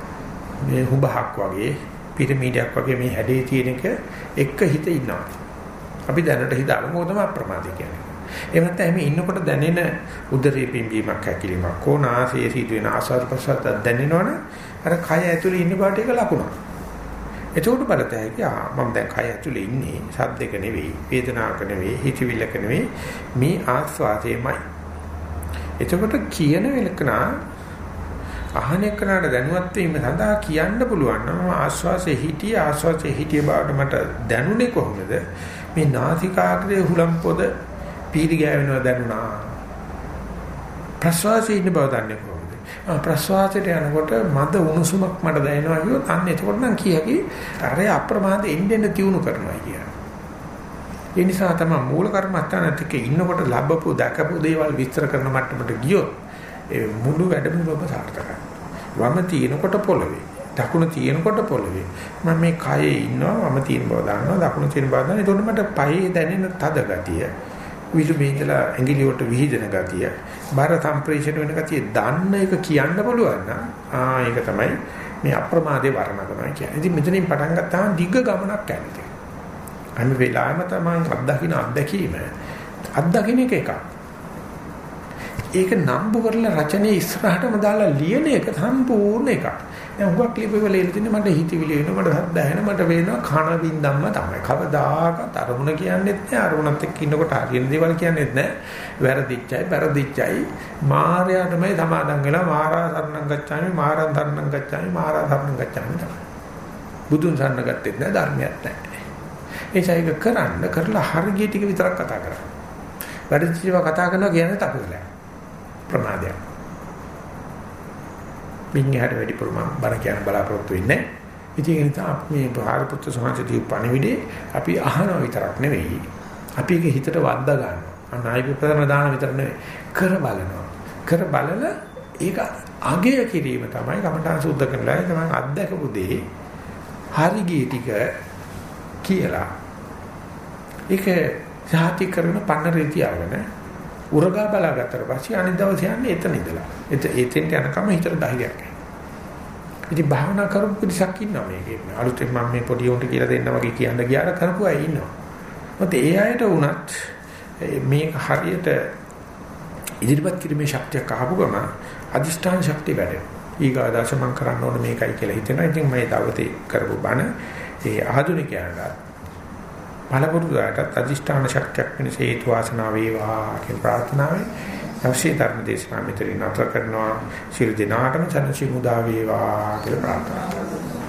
Speaker 1: මේ හුඹහක් වගේ පිරමීඩයක් වගේ මේ හැඩේ තියෙන එක එක හිත ඉන්නවා. අපි දැනට හිතාගමු මොකද අප්‍රමාදී කියන්නේ. එහෙම නැත්නම් එමේ ඉන්නකොට දැනෙන උදරේ පිම්බීමක් හැකිලිමක් කොනාසයේ සිදුවෙන ආසාර ප්‍රසාර දැනෙනවනේ අර කය ඇතුලේ ඉන්න බාට එක ලකුණක්. එතකොට බලතැයි කියා මම දැන් කය ඇතුලේ ඉන්නේ සද්දක නෙවෙයි වේදනාවක නෙවෙයි හිතවිල්ලක නෙවෙයි මේ ආස්වාදයේමයි. එතකොට කියන වෙලකනා අහන එක්කනට දැනුවත් වීම සඳහා කියන්න පුළුවන් නම් ආස්වාසේ හිටිය ආස්වාසේ හිටිය බවට මට දැනුනේ කොහොමද මේ නාසිකාග්‍රයේ හුලම් පොද පීරි ගෑවෙනවා දැනුණා ප්‍රස්වාසයේ ඉන්න බව දන්නේ කොහොමද ප්‍රස්වාසයට යනකොට මද උණුසුමක් මට දැනෙනවා කිව්වොත් අන්න එතකොට නම් කියකි අර අප්‍රමාද එන්න එන්න තියුණු කරනවා කියලා ඒ නිසා තමයි මූල කර්මස්ථානත් එක්ක ඉන්නකොට ලැබපු දැකපු දේවල් විස්තර කරන මට්ටමට ගියොත් ඒ මුළු වැඩමුළුවම සාර්ථකයි. වම තියෙනකොට පොළවේ. දකුණ තියෙනකොට පොළවේ. මම මේ කයේ ඉන්නවා වම තියෙන බව දන්නවා දකුණ තියෙන බව දන්නවා. ඒතකොට මට පයේ දැනෙන තද ගතිය. විලු මේදලා ඇඟිලි වලට විහිදෙන ගතිය. බර සම්ප්‍රේෂණ වෙන ගතිය දන්න එක කියන්න පුළුවන් නම් ආ ඒක තමයි මේ අප්‍රමාදේ වර්ණනවා කියන්නේ. ඉතින් මෙතනින් පටන් ගත්තාම දිග ගමනක් යන්නේ. අනිත් වෙලාවෙම තමයි අත්දකින්න අත්දැකීම. අත්දකින්න එක එකක්. ඒක නම්බු කරලා රචනයේ ඉස්සරහටම දාලා ලියන එක සම්පූර්ණ එකක්. දැන් හුඟක් ලියපෙවල එන තින්නේ මට හිතවිලි එනවා මට හද්ද ඇහෙන මට වේනවා කන වින්දම්ම තමයි. කවදාකවත් අරමුණ කියන්නේත් නැහැ අරමුණත් එක්ක ඉන්නකොට හරියන දේවල් කියන්නේත් නැහැ. වැරදිච්චයි වැරදිච්චයි මායයටමයි සමාදන් වෙලා මාරා සරණං ගච්ඡාමි මාරං සරණං ගච්ඡාමි මාරා සරණං ගච්ඡාමි තමයි. බුදුන් සරණ ගත්තෙත් නැහැ ධර්මයක් නැහැ. ඒසයික කරන්න කරලා හරිය ටික විතරක් කතා කරා. වැඩිචිව කතා කරනවා කියන්නේ තපුලයි. ප්‍රමාදයක්. මින්හට වැඩිපුර මම බර කියන බලාපොරොත්තු වෙන්නේ. ඉතින් ඒ නිසා මේ භාරපුත්‍ර සමාජදී පණිවිඩේ අපි අහනවා විතරක් නෙවෙයි. අපි ඒක හිතට වද්දා ගන්නවා. අනායික ප්‍රධාන දාන විතර නෙවෙයි. කර බලනවා. කර බලලා ඒක අගය කිරීම තමයි කමඨාන් සුද්ධ කරලා තමයි අත්දකපු දේ හරි ගිය ටික කියලා ඒක සාති කරන පන්නරේ තියාගෙන උරගා බලාගත්තට පස්සේ අනිත් දවසේ යන්නේ එතන ඉඳලා. එතෙන්ට යනකම හිතට ධෛර්යයක් එනවා. ඉතින් භාවනා කරපු පිරිසක් ඉන්නවා මේකේ. අලුතෙන් මම මේ පොඩි උන්ට කියලා දෙන්න වගේ කියන්න ගියාට කරපු අය ඉන්නවා. මොකද ඒ අයට වුණත් මේක හරියට ඉදිරිපත් කිරීමේ ශක්තියක් අහපු ගම අදිෂ්ඨාන ශක්තිය වැඩෙනවා. ඊගාදාස මම කරන්න ඕන මේකයි කියලා හිතෙනවා. ඉතින් මම දවසේ කරපු බණ ඒ ආධුනිකයන්ට පළපුරුදාටත් අදිෂ්ඨාන ශක්තියක් වෙනස හේතු වාසනා වේවා කියන ප්‍රාර්ථනාවෙන් අවශ්‍ය ධර්ම දේශනාව මෙතනින් අතර කරනවා. ශිරු දිනාටම සනසි මුදා වේවා කියලා ප්‍රාර්ථනා කරනවා.